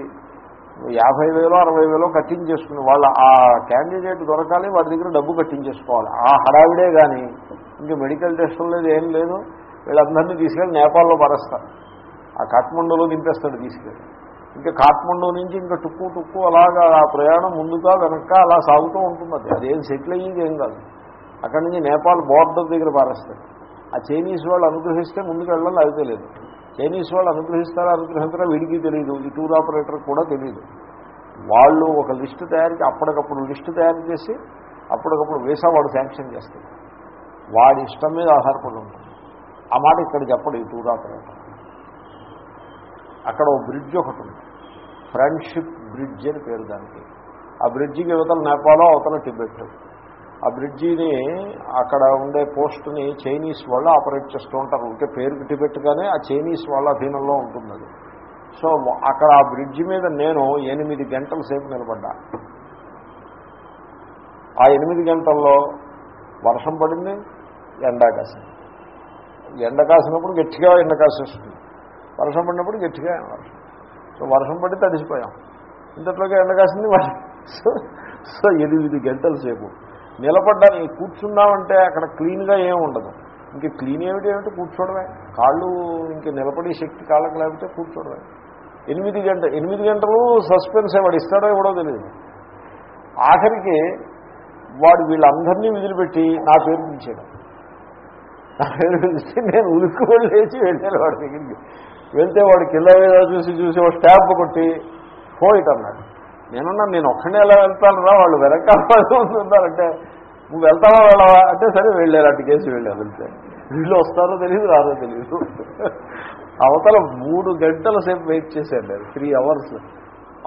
యాభై వేలో అరవై వేలో కట్టించేసుకుని వాళ్ళ ఆ క్యాండిడేట్ దొరకాలి వాడి దగ్గర డబ్బు కట్టించేసుకోవాలి ఆ హడావిడే కానీ ఇంకా మెడికల్ టెస్టులు లేదు ఏం లేదు. వీళ్ళందరినీ తీసుకెళ్ళి నేపాల్లో పరేస్తారు. ఆ కాఠ్మండూలో దింపేస్తాడు తీసుకెళ్ళి. ఇంకా కాఠ్మండూ నుంచి ఇంకా టుక్కు టుక్కు అలాగా ఆ ప్రయాణం ముందుగా వెనక అలా సాగుతూ ఉంటుంది అది. అదేం సెటిల్ అయ్యేది ఏం కాదు. అక్కడి నుంచి నేపాల్ బోర్డర్ దగ్గర పారేస్తాడు ఆ చైనీస్ వాళ్ళు అనుగ్రహిస్తే ముందుకు వెళ్ళాలి అది లేదు చైనీస్ వాళ్ళు అనుగ్రహిస్తారా అనుగ్రహిస్తారా వీడికి తెలియదు ఈ టూర్ ఆపరేటర్ కూడా తెలియదు వాళ్ళు ఒక లిస్టు తయారు అప్పటికప్పుడు లిస్టు తయారు చేసి అప్పటికప్పుడు వీసా వాడు శాంక్షన్ చేస్తాడు వాడి ఇష్టం మీద ఆధారపడి ఉంటుంది. ఆ మాట ఇక్కడ చెప్పడు ఈ టూర్ ఆపరేటర్. అక్కడ ఓ బ్రిడ్జ్ ఒకటి ఉంది. ఫ్రెండ్షిప్ బ్రిడ్జ్ అని పేరు దానికి. ఆ బ్రిడ్జికి యువతల నేపాలో అవతల టిబెట్. ఆ బ్రిడ్జిని అక్కడ ఉండే పోస్ట్ని చైనీస్ వాళ్ళు ఆపరేట్ చేస్తూ ఉంటారు. ఇంకే పేరుకి టిబెట్ ఆ చైనీస్ వాళ్ళ అధీనంలో ఉంటుంది అది సో అక్కడ ఆ బ్రిడ్జి మీద నేను ఎనిమిది గంటల సేపు నిలబడ్డా. ఆ ఎనిమిది గంటల్లో వర్షం పడింది ఎండ కాసింది. ఎండ కాసినప్పుడు గట్టిగా ఎండ కాసేస్తుంది. వర్షం పడినప్పుడు గట్టిగా వర్షం సో వర్షం పడి తడిసిపోయాం ఇంతట్లోకి ఎండ కాసింది వర్షం. సో ఎనిమిది గంటల సేపు. నిలబడ్డానికి కూర్చున్నామంటే అక్కడ క్లీన్గా ఏమి ఉండదు. ఇంక క్లీన్ ఏమిటి ఏమిటి? కూర్చోవడమే కాళ్ళు ఇంక నిలబడే శక్తి కాళ్ళకి లేకపోతే కూర్చోవడమే ఎనిమిది గంట ఎనిమిది గంటలు సస్పెన్స్ వాడు ఇస్తాడో ఇవ్వడో తెలియదు ఆఖరికి వాడు వీళ్ళందరినీ విదిలిపెట్టి నా పేరు పిలిచాడు. నా పేరు పిలిచి నేను ఉలుక్కు లేచి వెళ్ళాను వాడి దగ్గరికి. వెళ్తే వాడు కింద మీద చూసి చూసి ఒక స్టాంప్ కొట్టి పోయిట్ అన్నాడు. నేనున్నా నేను ఒక్కడే ఎలా వెళ్తాను రా వాళ్ళు వెనకాల ఉన్నారంటే నువ్వు వెళ్తావా వెళ్ళవా? అంటే సరే వెళ్ళారు అటు కేసు వెళ్ళారు వెళ్తే వీళ్ళు వస్తారో తెలియదు రాదో తెలియదు అవతల మూడు గంటల సేపు వెయిట్ చేశాను నేను త్రీ అవర్స్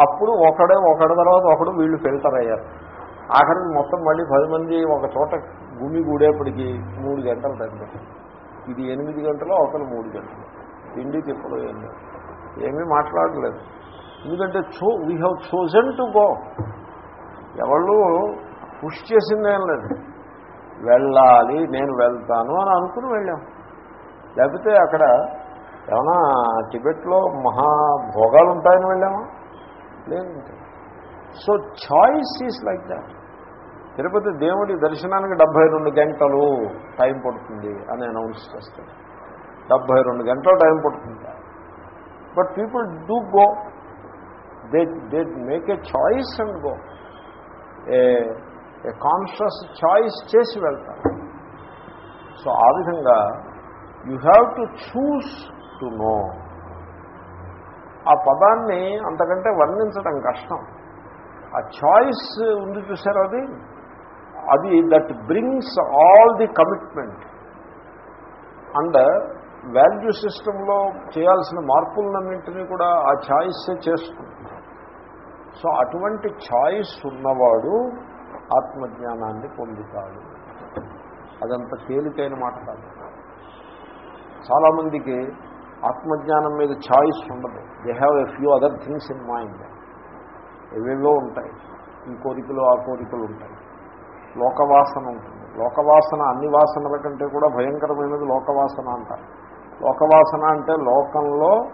అప్పుడు ఒకడే ఒకడి తర్వాత ఒకడు వీళ్ళు ఫిల్టర్ అయ్యారు ఆఖరికి మొత్తం మళ్ళీ పది మంది ఒక చోట గుమి గూడేపటికి మూడు గంటలు తగ్గారు ఇది ఎనిమిది గంటలు అవతల మూడు గంటలు. తిండి తిప్పలు ఏం లేదు. ఏమీ మాట్లాడలేదు. ఎందుకంటే చో we have chosen to go ఎవళ్ళు పుష్ చేసిందేం లేదు. వెళ్ళాలి నేను వెళ్తాను అని అనుకుని వెళ్ళాం. లేకపోతే అక్కడ ఏమైనా టిబెట్లో మహాభోగాలు ఉంటాయని వెళ్ళామా? లేదు so choice is like that Tirupati దేవుడి దర్శనానికి డెబ్భై రెండు గంటలు టైం పడుతుంది అని అనౌన్స్ చేస్తాడు డెబ్భై రెండు గంటలు టైం పడుతుంది. But people do go they they make a choice and go a conscious choice చేసి వెళ్తారు. సో ఆ విధంగా you have to choose to know ఆ పదాన్ని అంతకంటే వర్ణించడం కష్టం. ఆ చాయిస్ ఉంది చూసారు అది? అది that brings all the commitment and value సిస్టంలో చేయాల్సిన మార్పులన్నింటినీ కూడా ఆ ఛాయిస్సే చేస్తుంది. సో అటువంటి ఛాయిస్ ఉన్నవాడు ఆత్మజ్ఞానాన్ని పొందుతాడు. అదంత తేలికైన మాట కాదు. చాలామందికి ఆత్మజ్ఞానం మీద ఛాయిస్ ఉండదు. They have a few other things in mind ఏవేవో ఉంటాయి. ఈ కోరికలు ఆ కోరికలు ఉంటాయి. లోకవాసన ఉంటుంది. లోకవాసన అన్ని వాసనల కంటే కూడా భయంకరమైనది లోకవాసన అంటారు. లోకవాసన అంటే లోకంలో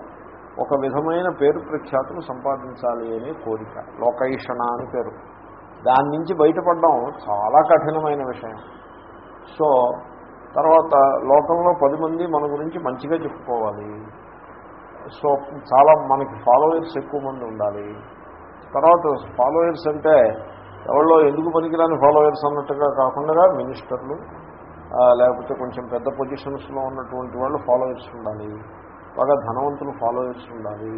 ఒక విధమైన పేరు ప్రఖ్యాతులు సంపాదించాలి అనే కోరిక. లోకైషణ అని పేరు. దాని నుంచి బయటపడడం చాలా కఠినమైన విషయం. సో తర్వాత లోకంలో పది మంది మన గురించి మంచిగా చెప్పుకోవాలి. సో చాలా మనకి ఫాలోయర్స్ ఎక్కువ మంది ఉండాలి. తర్వాత ఫాలోయర్స్ అంటే ఎవరో ఎందుకు పనికిరాని ఫాలోయర్స్ అన్నట్టుగా కాకుండా మినిస్టర్లు లేకపోతే కొంచెం పెద్ద పొజిషన్స్లో ఉన్నటువంటి వాళ్ళు ఫాలోయర్స్ ఉండాలి. బాగా ధనవంతులు ఫాలో ఉండాలి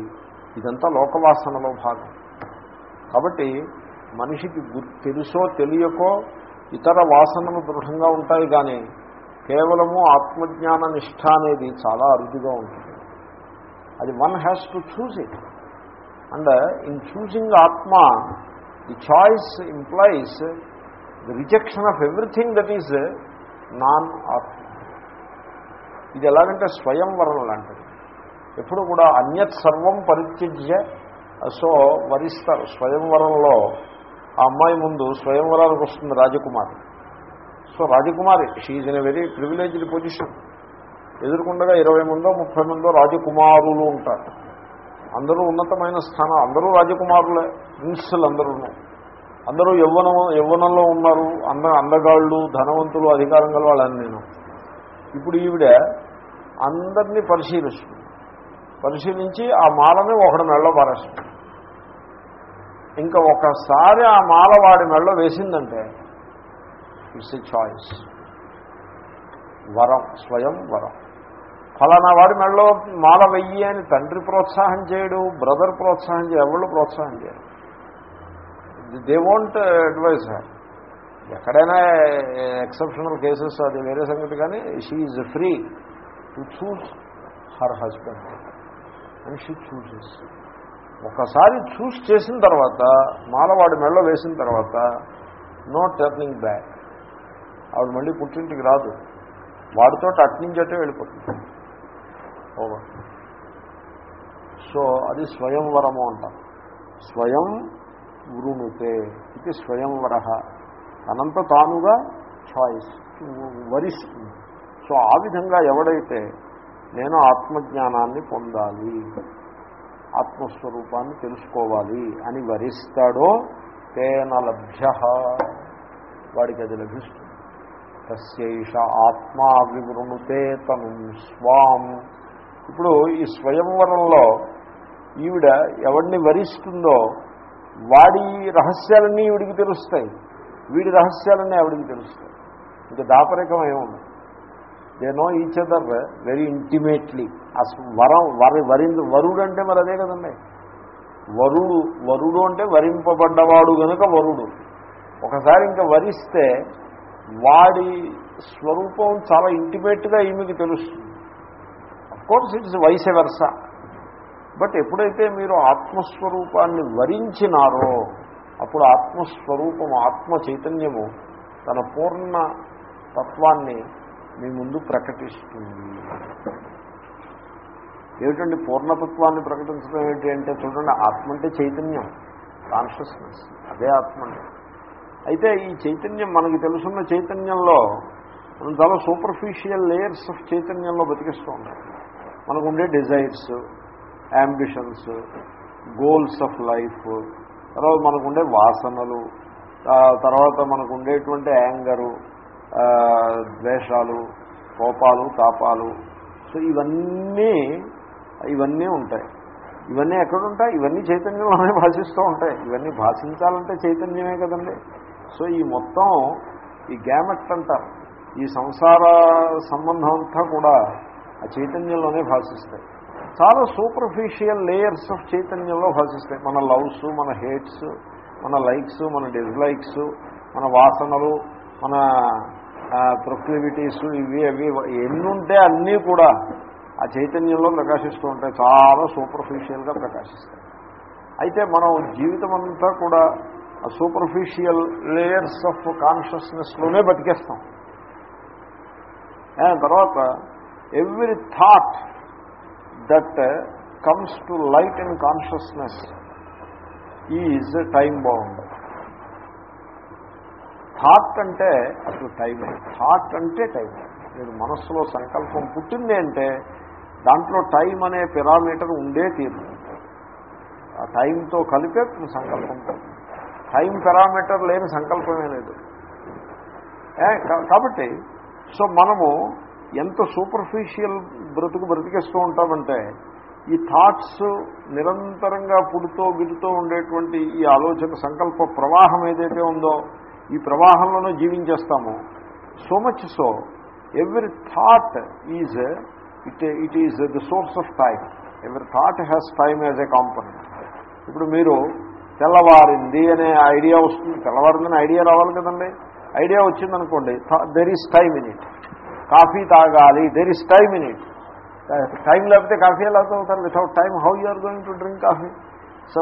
ఇదంతా లోకవాసనలో భాగం. కాబట్టి మనిషికి తెలుసో తెలియకో ఇతర వాసనలు దృఢంగా ఉంటాయి కానీ కేవలము ఆత్మజ్ఞాన నిష్ఠ అనేది చాలా అరుదుగా ఉంటుంది. అది one has to choose it and in choosing ఆత్మ the choice implies the rejection of everything that is non ఆత్మ ఇది ఎలాగంటే స్వయంవరం లాంటిది. ఎప్పుడు కూడా అన్యత్ సర్వం పరిత్యజ్య. సో వరిస్తారు స్వయంవరంలో ఆ అమ్మాయి ముందు స్వయంవరానికి వస్తుంది రాజకుమారి. So Rajakumari she's in a very privileged position ఎదుర్కొండగా ఇరవై మందో ముప్పై మందో రాజకుమారులు ఉంటారు. అందరూ ఉన్నతమైన స్థానం అందరూ రాజకుమారులే ప్రిన్సులు అందరూ అందరూ యవ్వనం యవ్వనంలో ఉన్నారు అంద అందగాళ్ళు ధనవంతులు అధికారం గల వాళ్ళని నేను. ఇప్పుడు ఈవిడ అందరినీ పరిశీలిస్తుంది. పరిశీలించి ఆ మాలని ఒకటి మెళ్ళ పారేస్తాడు ఇంకా ఒకసారి ఆ మాల వాడి మెళ్ళ వేసిందంటే ఇట్స్ ఎ చాయిస్. వరం స్వయం వరం. ఫలానా వాడి మెళ్ళలో మాల వెయ్యి అని తండ్రి ప్రోత్సాహం చేయడు బ్రదర్ ప్రోత్సాహం చేయడు ఎవళ్ళు ప్రోత్సాహం చేయడు దే వోంట్ అడ్వైజ్ హ్యార్ ఎక్కడైనా ఎక్సెప్షనల్ కేసెస్ అది వేరే సంగతి కానీ she is free to choose her husband. And she chooses ఒకసారి చూస్ చేసిన తర్వాత మాలవాడి మెళ్ళ వేసిన తర్వాత నో టర్నింగ్ బ్యాక్. ఆవిడ మళ్ళీ పుట్టింటికి రాదు. వాడితో అట్నుంచి అటే వెళ్ళిపోతుంది. ఓవర్ సో అది స్వయంవరము అంటారు స్వయం వృణుతే ఇది స్వయంవర. తనంత తానుగా చాయిస్ వరిస్తుంది. సో ఆ విధంగా ఎవడైతే నేను ఆత్మజ్ఞానాన్ని పొందాలి ఆత్మస్వరూపాన్ని తెలుసుకోవాలి అని వరిస్తాడో తేన లభ్య. వాడికి అది లభిస్తుంది. తస్యైష ఆత్మా వివృణుతే తను స్వాం. ఇప్పుడు ఈ స్వయంవరంలో ఈవిడ ఎవడిని వరిస్తుందో వాడి రహస్యాలన్నీ ఈవిడికి తెలుస్తాయి. వీడి రహస్యాలన్నీ ఆవిడికి తెలుస్తాయి. ఇంకా దాపరికం ఏముంది they know each other very intimately వరం వరి వరి వరుడు అంటే మరి అదే కదండి. వరుడు వరుడు అంటే వరింపబడ్డవాడు కనుక వరుడు ఒకసారి ఇంకా వరిస్తే వాడి స్వరూపం చాలా ఇంటిమేట్గా ఈమెకి తెలుస్తుంది. Course it's vice versa but ఎప్పుడైతే మీరు ఆత్మస్వరూపాన్ని వరించినారో అప్పుడు ఆత్మస్వరూపం ఆత్మ చైతన్యము తన పూర్ణ తత్వాన్ని మీ ముందు ప్రకటిస్తుంది. ఏమిటండి పూర్ణతత్వాన్ని ప్రకటించడం ఏంటి అంటే చూడండి ఆత్మ అంటే చైతన్యం కాన్షియస్నెస్ అదే ఆత్మ అంటే. అయితే ఈ చైతన్యం మనకి తెలుసున్న చైతన్యంలో మనం చాలా సూపర్ఫిషియల్ లేయర్స్ ఆఫ్ చైతన్యంలో బతికిస్తూ ఉంటాం. మనకు ఉండే desires ambitions goals of life తర్వాత మనకుండే వాసనలు తర్వాత మనకు ఉండేటువంటి యాంగరు ద్వేషాలు కోపాలు తాపాలు. సో ఇవన్నీ ఇవన్నీ ఉంటాయి. ఇవన్నీ ఎక్కడుంటాయి? ఇవన్నీ చైతన్యంలోనే భాషిస్తూ ఉంటాయి. ఇవన్నీ భాషించాలంటే చైతన్యమే కదండి. సో ఈ మొత్తం ఈ గ్యామెట్ అంటారు. ఈ సంసార సంబంధం అంతా కూడా ఆ చైతన్యంలోనే భాషిస్తాయి. చాలా సూపర్ఫిషియల్ లేయర్స్ ఆఫ్ చైతన్యంలో భాషిస్తాయి. మన లవ్స్ మన హేట్స్ మన లైక్స్ మన డిస్లైక్స్ మన వాసనలు మన ప్రొక్లివిటీస్ ఇవి అవి ఎన్నుంటే అన్నీ కూడా ఆ చైతన్యంలో ప్రకాశిస్తూ ఉంటాయి. చాలా సూపర్ఫిషియల్గా ప్రకాశిస్తాయి. అయితే మనం జీవితం అంతా కూడా ఆ సూపర్ఫిషియల్ లేయర్స్ ఆఫ్ కాన్షియస్నెస్లోనే బతికేస్తాం. తర్వాత every thought that comes to light and consciousness is time బాగుంది థాట్ అంటే అసలు టైమే థాట్ అంటే టైం. మీరు మనస్సులో సంకల్పం పుట్టింది అంటే దాంట్లో టైం అనే పిరామీటర్ ఉండే తీరు. ఆ టైంతో కలిపే సంకల్పం. టైం పెరామీటర్ లేని సంకల్పమే లేదు. కాబట్టి సో మనము ఎంత సూపర్ఫిషియల్ బ్రతుకు బ్రతికేస్తూ ఉంటామంటే ఈ థాట్స్ నిరంతరంగా పుడుతూ గిడుతూ ఉండేటువంటి ఈ ఆలోచన సంకల్ప ప్రవాహం ఏదైతే ఉందో ఈ ప్రవాహంలోనూ జీవించేస్తాము. So much so every thought is it it is the source of time every thought has time as a component ఇప్పుడు మీరు తెల్లవారింది అనే ఐడియా వస్తుంది. తెల్లవారిందని ఐడియా రావాలి కదండి. ఐడియా వచ్చిందనుకోండి there is time in it coffee తాగాలి there is time in it time లేకపోతే కాఫీ ఎలా తాగుతారు? Without time how you are going to drink coffee? So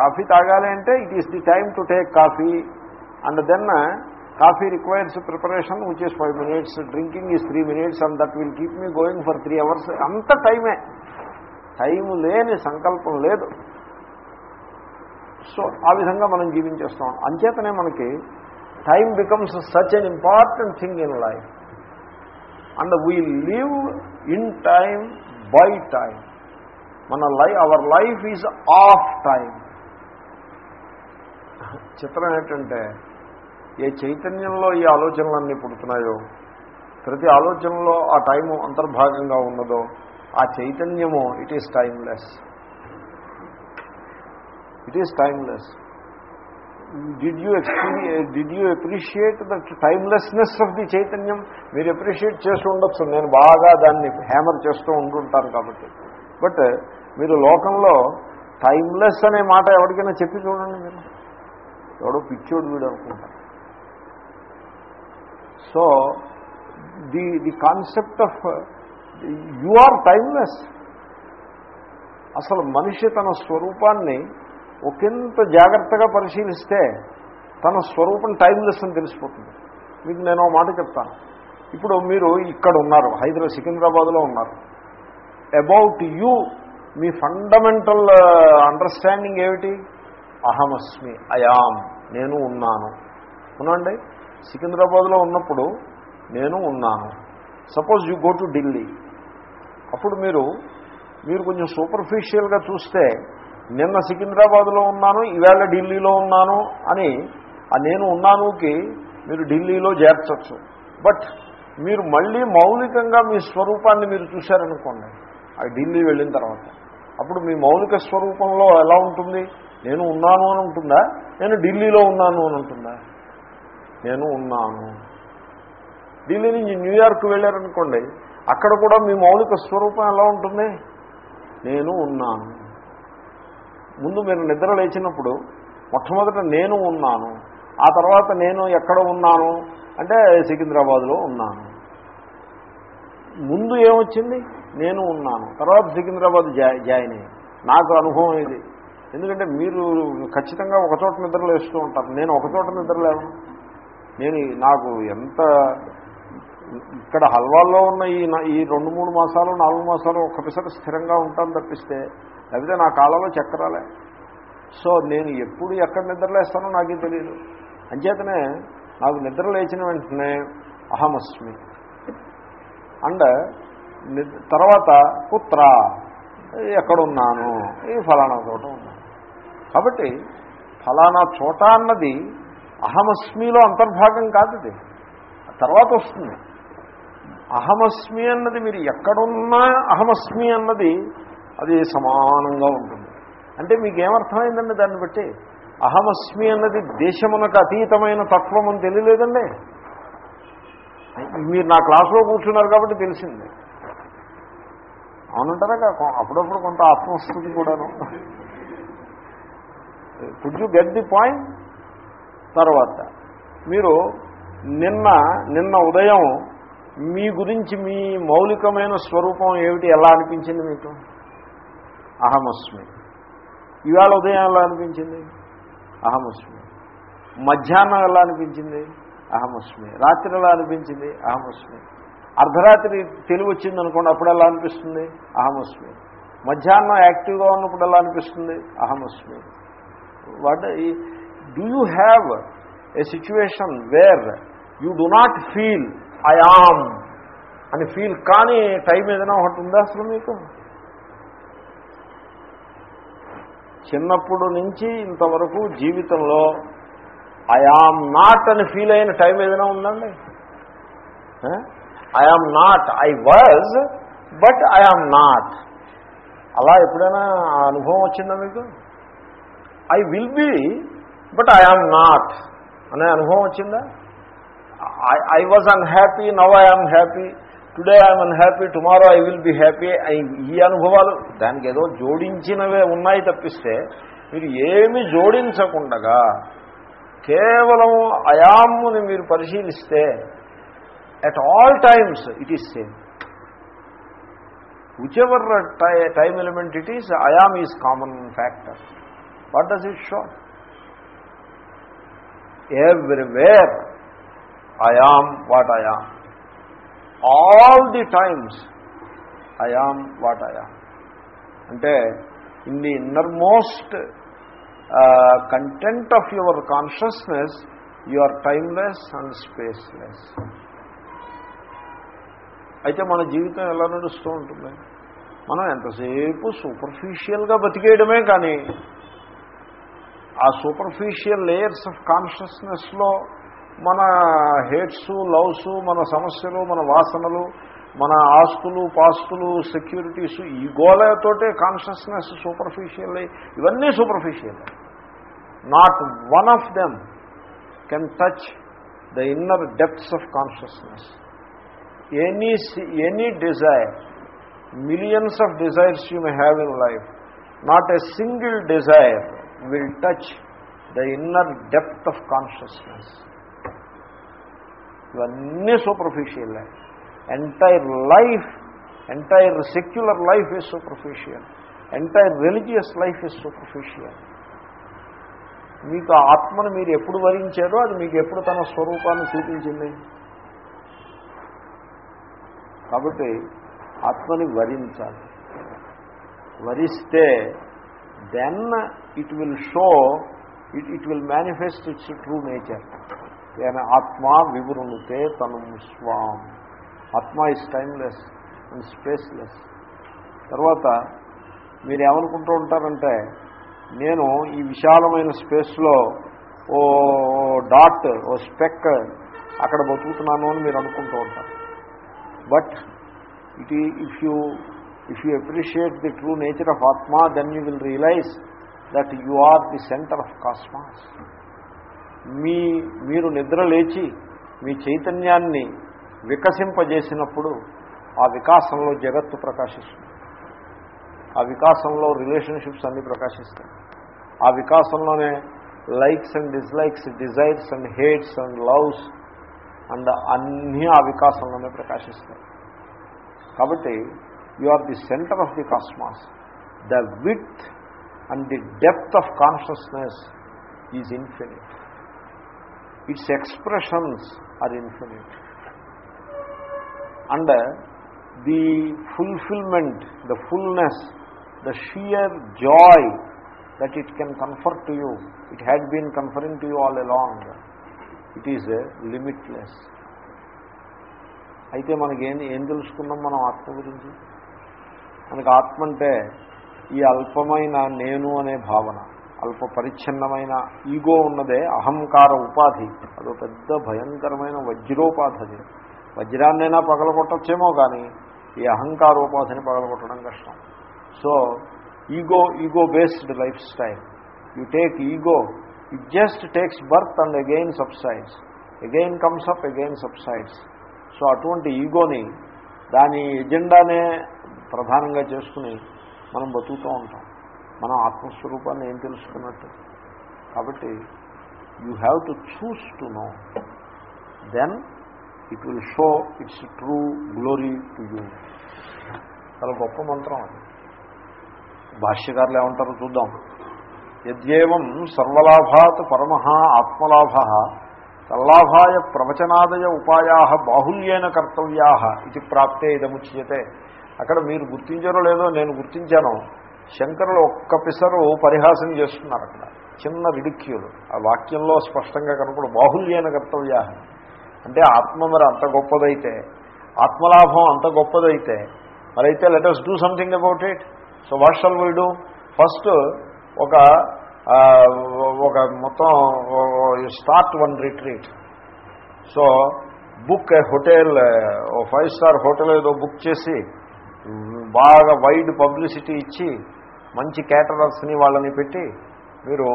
coffee తాగాలి అంటే it is the time to take coffee and then coffee requires preparation which is five minutes drinking is three minutes and that will keep me going for three hours అంత టైమే టైం లేని సంకల్పం లేదు. సో ఆ విధంగా మనం జీవించేస్తాం. అంచేతనే మనకి time becomes such an important thing in life and we live in time by time మన life our life is of time చిత్రం ఏంటంటే ఏ చైతన్యంలో ఈ ఆలోచనలన్నీ పుడుతున్నాయో ప్రతి ఆలోచనలో ఆ టైము అంతర్భాగంగా ఉన్నదో ఆ చైతన్యము it is timeless it is timeless did you experience did you appreciate that timelessness of the చైతన్యం? మీరు అప్రిషియేట్ చేస్తూ ఉండొచ్చు. నేను బాగా దాన్ని హ్యామర్ చేస్తూ ఉంటుంటాను కాబట్టి. బట్ మీరు లోకంలో టైమ్లెస్ అనే మాట ఎవరికైనా చెప్పి చూడండి మీరు. ఎవడో పిచ్చోడు వీడు అనుకుంటారు so the the concept of you are timeless అసలు మనిషి తన స్వరూపాన్ని ఒకంత జాగ్రత్తగా పరిశీలిస్తే తన స్వరూపం టైమ్లెస్ అని తెలిసిపోతుంది. మీకు నేను మాట చెప్తాను. ఇప్పుడు మీరు ఇక్కడ ఉన్నారు హైదరాబాద్ సికింద్రాబాద్లో ఉన్నారు. About you me fundamental understanding uh, ఏమిటి? అహమస్మి అయాం నేను ఉన్నాను. అవునండి సికింద్రాబాద్లో ఉన్నప్పుడు నేను ఉన్నాను. Suppose you go to Delhi అప్పుడు మీరు మీరు కొంచెం సూపర్ఫిషియల్గా చూస్తే నిన్న సికింద్రాబాద్లో ఉన్నాను ఈవేళ ఢిల్లీలో ఉన్నాను అని ఆ నేను ఉన్నానుకి మీరు ఢిల్లీలో చేర్చచ్చు. బట్ మీరు మళ్ళీ మౌలికంగా మీ స్వరూపాన్ని మీరు చూశారనుకోండి ఆ ఢిల్లీ వెళ్ళిన తర్వాత. అప్పుడు మీ మౌలిక స్వరూపంలో ఎలా ఉంటుంది? నేను ఉన్నాను అని ఉంటుందా? నేను ఢిల్లీలో ఉన్నాను అని ఉంటుందా? నేను ఉన్నాను. ఢిల్లీ నుంచి న్యూయార్క్ వెళ్ళారనుకోండి అక్కడ కూడా మీ మౌలిక స్వరూపం ఎలా ఉంటుంది? నేను ఉన్నాను. ముందు మీరు నిద్ర లేచినప్పుడు మొట్టమొదట నేను ఉన్నాను. ఆ తర్వాత నేను ఎక్కడ ఉన్నాను? అంటే సికింద్రాబాద్లో ఉన్నాను. ముందు ఏమొచ్చింది? నేను ఉన్నాను. తర్వాత సికింద్రాబాద్ జాయిన్ అయ్యి నాకు అనుభవం ఇది. ఎందుకంటే మీరు ఖచ్చితంగా ఒకచోట నిద్రలు వేస్తూ ఉంటారు. నేను ఒకచోట నిద్రలేను నేను నాకు ఎంత ఇక్కడ హల్వాల్లో ఉన్న ఈ ఈ రెండు మూడు మాసాలు నాలుగు మాసాలు ఒక పిసర స్థిరంగా ఉంటాను తప్పిస్తే లేకపోతే నా కాలంలో చక్రాలే. సో నేను ఎప్పుడు ఎక్కడ నిద్రలేస్తానో నాకే తెలియదు అంచేతనే నాకు నిద్ర లేచిన వెంటనే అహమస్మి. అండ్ తర్వాత పుత్ర ఎక్కడున్నాను? ఈ ఫలానా చోట ఉన్నాను. కాబట్టి ఫలానా చోట అన్నది అహమస్మిలో అంతర్భాగం కాదు ఇది తర్వాత వస్తుంది. అహమస్మి అన్నది మీరు ఎక్కడున్నా అహమస్మి అన్నది అది సమానంగా ఉంటుంది. అంటే మీకేమర్థమైందండి దాన్ని బట్టి? అహమస్మి అన్నది దేశమునకు అతీతమైన తత్వం అని తెలియలేదండి. మీరు నా క్లాసులో కూర్చున్నారు కాబట్టి తెలిసింది. అవునంటారా అప్పుడప్పుడు కొంత ఆత్మస్థుతి కూడాను. Could you get the point తర్వాత మీరు నిన్న నిన్న ఉదయం మీ గురించి మీ మౌలికమైన స్వరూపం ఏమిటి? ఎలా అనిపించింది మీకు? అహమస్మి. ఇవాళ ఉదయం ఎలా అనిపించింది? అహమస్మి. మధ్యాహ్నం ఎలా అనిపించింది? అహమస్మి. రాత్రి ఎలా అనిపించింది? అహమస్మి. అర్ధరాత్రి తెలివి వచ్చింది అనుకోండి అప్పుడు ఎలా అనిపిస్తుంది? అహమస్మి. మధ్యాహ్నం యాక్టివ్గా ఉన్నప్పుడు ఎలా అనిపిస్తుంది? అహమస్మి. What do you have a situation where you do not feel I am అని ఫీల్ కానీ టైం ఏదైనా ఒకటి ఉందా అసలు మీకు? చిన్నప్పుడు నుంచి ఇంతవరకు జీవితంలో ఐ ఆమ్ నాట్ అని ఫీల్ అయిన టైం ఏదైనా ఉందండి? I am not I was but I am not అలా ఎప్పుడైనా అనుభవం వచ్చిందా మీకు? I will be but I am not అనే అనుభవం వచ్చిందా? I was unhappy now I am happy today I'm unhappy tomorrow I will be happy ఈ అనుభవాలు దానికి ఏదో జోడించినవే ఉన్నాయి తప్పిస్తే మీరు ఏమి జోడించకుండగా కేవలం అయాముని మీరు పరిశీలిస్తే at all times it is same whichever time element it is I am is common factor what does it show everywhere I am what I am all the times I am what I am అంటే in the inner most content of your consciousness you are timeless and spaceless అయితే మన జీవితం ఎలా నడుస్తూ ఉంటుంది? మనం ఎంతసేపు సూపర్ఫిషియల్గా బతికేయడమే కానీ ఆ సూపర్ఫిషియల్ లేయర్స్ ఆఫ్ కాన్షియస్నెస్లో మన హేట్స్ లవ్స్ మన సమస్యలు మన వాసనలు మన ఆస్తులు పాస్తులు సెక్యూరిటీస్ ఈ గోలతోటే కాన్షియస్నెస్ సూపర్ఫిషియల్ ఇవన్నీ superficial not one of them can touch the inner depths of consciousness any any desire millions of desires you may have in life not a single desire will touch the inner depth of consciousness ఇవన్నీ superficial entire life entire secular life is superficial entire religious life is superficial మీకు ఆత్మను మీరు ఎప్పుడు వరించారో అది మీకు ఎప్పుడు తన స్వరూపాన్ని చూపించింది. కాబట్టి ఆత్మని వరించాలి. వరిస్తే then it will show it it will manifest its true nature ఆత్మ వివృణుతే తను స్వాం. ఆత్మ ఇస్ టైమ్లెస్ అండ్ స్పేస్లెస్ తర్వాత మీరు ఏమనుకుంటూ ఉంటారంటే నేను ఈ విశాలమైన స్పేస్లో ఓ డాట్ ఓ స్పెక్ అక్కడ బతుకుతున్నాను అని మీరు అనుకుంటూ ఉంటారు. But it if you if you appreciate the true nature of ఆత్మ then you will realise that you are the centre of cosmos మీ మీరు నిద్ర లేచి మీ చైతన్యాన్ని వికసింపజేసినప్పుడు ఆ వికాసంలో జగత్తు ప్రకాశిస్తుంది. ఆ వికాసంలో రిలేషన్షిప్స్ అన్నీ ప్రకాశిస్తాయి. ఆ వికాసంలోనే likes and dislikes desires and hates and loves and అన్నీ ఆ వికాసంలోనే ప్రకాశిస్తాయి. కాబట్టి you are the centre of the cosmos. The width and the depth of consciousness is infinite its expressions are infinite and the fulfilment the fullness the sheer joy that it can confer to you it had been conferring to you all along it is limitless అయితే మనకేం ఏం తెలుసుకున్నాం మనం ఆత్మ గురించి? మనకు ఆత్మ అంటే ఈ అల్పమైన నేను అనే భావన అల్ప పరిచ్ఛిన్నమైన ఈగో ఉన్నదే అహంకార ఉపాధి. అదో పెద్ద భయంకరమైన వజ్రోపాధి అది. వజ్రాన్నైనా పగలగొట్టచ్చేమో కానీ ఈ అహంకారోపాధిని పగలగొట్టడం కష్టం. So ego ego based life style. You take ego it just takes birth and again subsides. Again comes up again subsides. So అటువంటి ఈగోని దాని ఎజెండానే ప్రధానంగా చేసుకుని మనం బతుకుతూ ఉంటాం. మనం ఆత్మస్వరూపాన్ని ఏం తెలుసుకున్నట్టు? కాబట్టి you have to choose to know then it will show its true glory to you చాలా గొప్ప మంత్రం అది. భాష్యకారులు ఏమంటారో చూద్దాం. యద్యేవం సర్వలాభాత్ పరమ ఆత్మలాభ తల్లాభాయ ప్రవచనాదయ ఉపాయా బాహుల్యేన కర్తవ్యా ఇది ప్రాప్తే ఇదముచ్యతే. అక్కడ మీరు గుర్తించారో లేదో నేను గుర్తించాను. శంకరులు ఒక్క పిసరు పరిహాసం చేస్తున్నారు అక్కడ. చిన్న రిడిక్యూలు. ఆ వాక్యంలో స్పష్టంగా కనపడు బాహుల్యైన కర్తవ్య. అంటే ఆత్మ మరి అంత గొప్పదైతే ఆత్మలాభం అంత గొప్పదైతే మరైతే let us do something about it so what shall we do first ఒక ఒక మొత్తం start one retreat so book hotel five star hotel ఏదో బుక్ చేసి బాగా వైడ్ పబ్లిసిటీ ఇచ్చి మంచి క్యాటరర్స్ని వాళ్ళని పెట్టి మీరు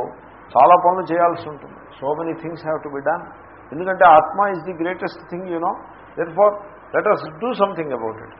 చాలా పనులు చేయాల్సి ఉంటుంది. So many things have to be done ఎందుకంటే ఆత్మ is the greatest thing you know then far let us do something about it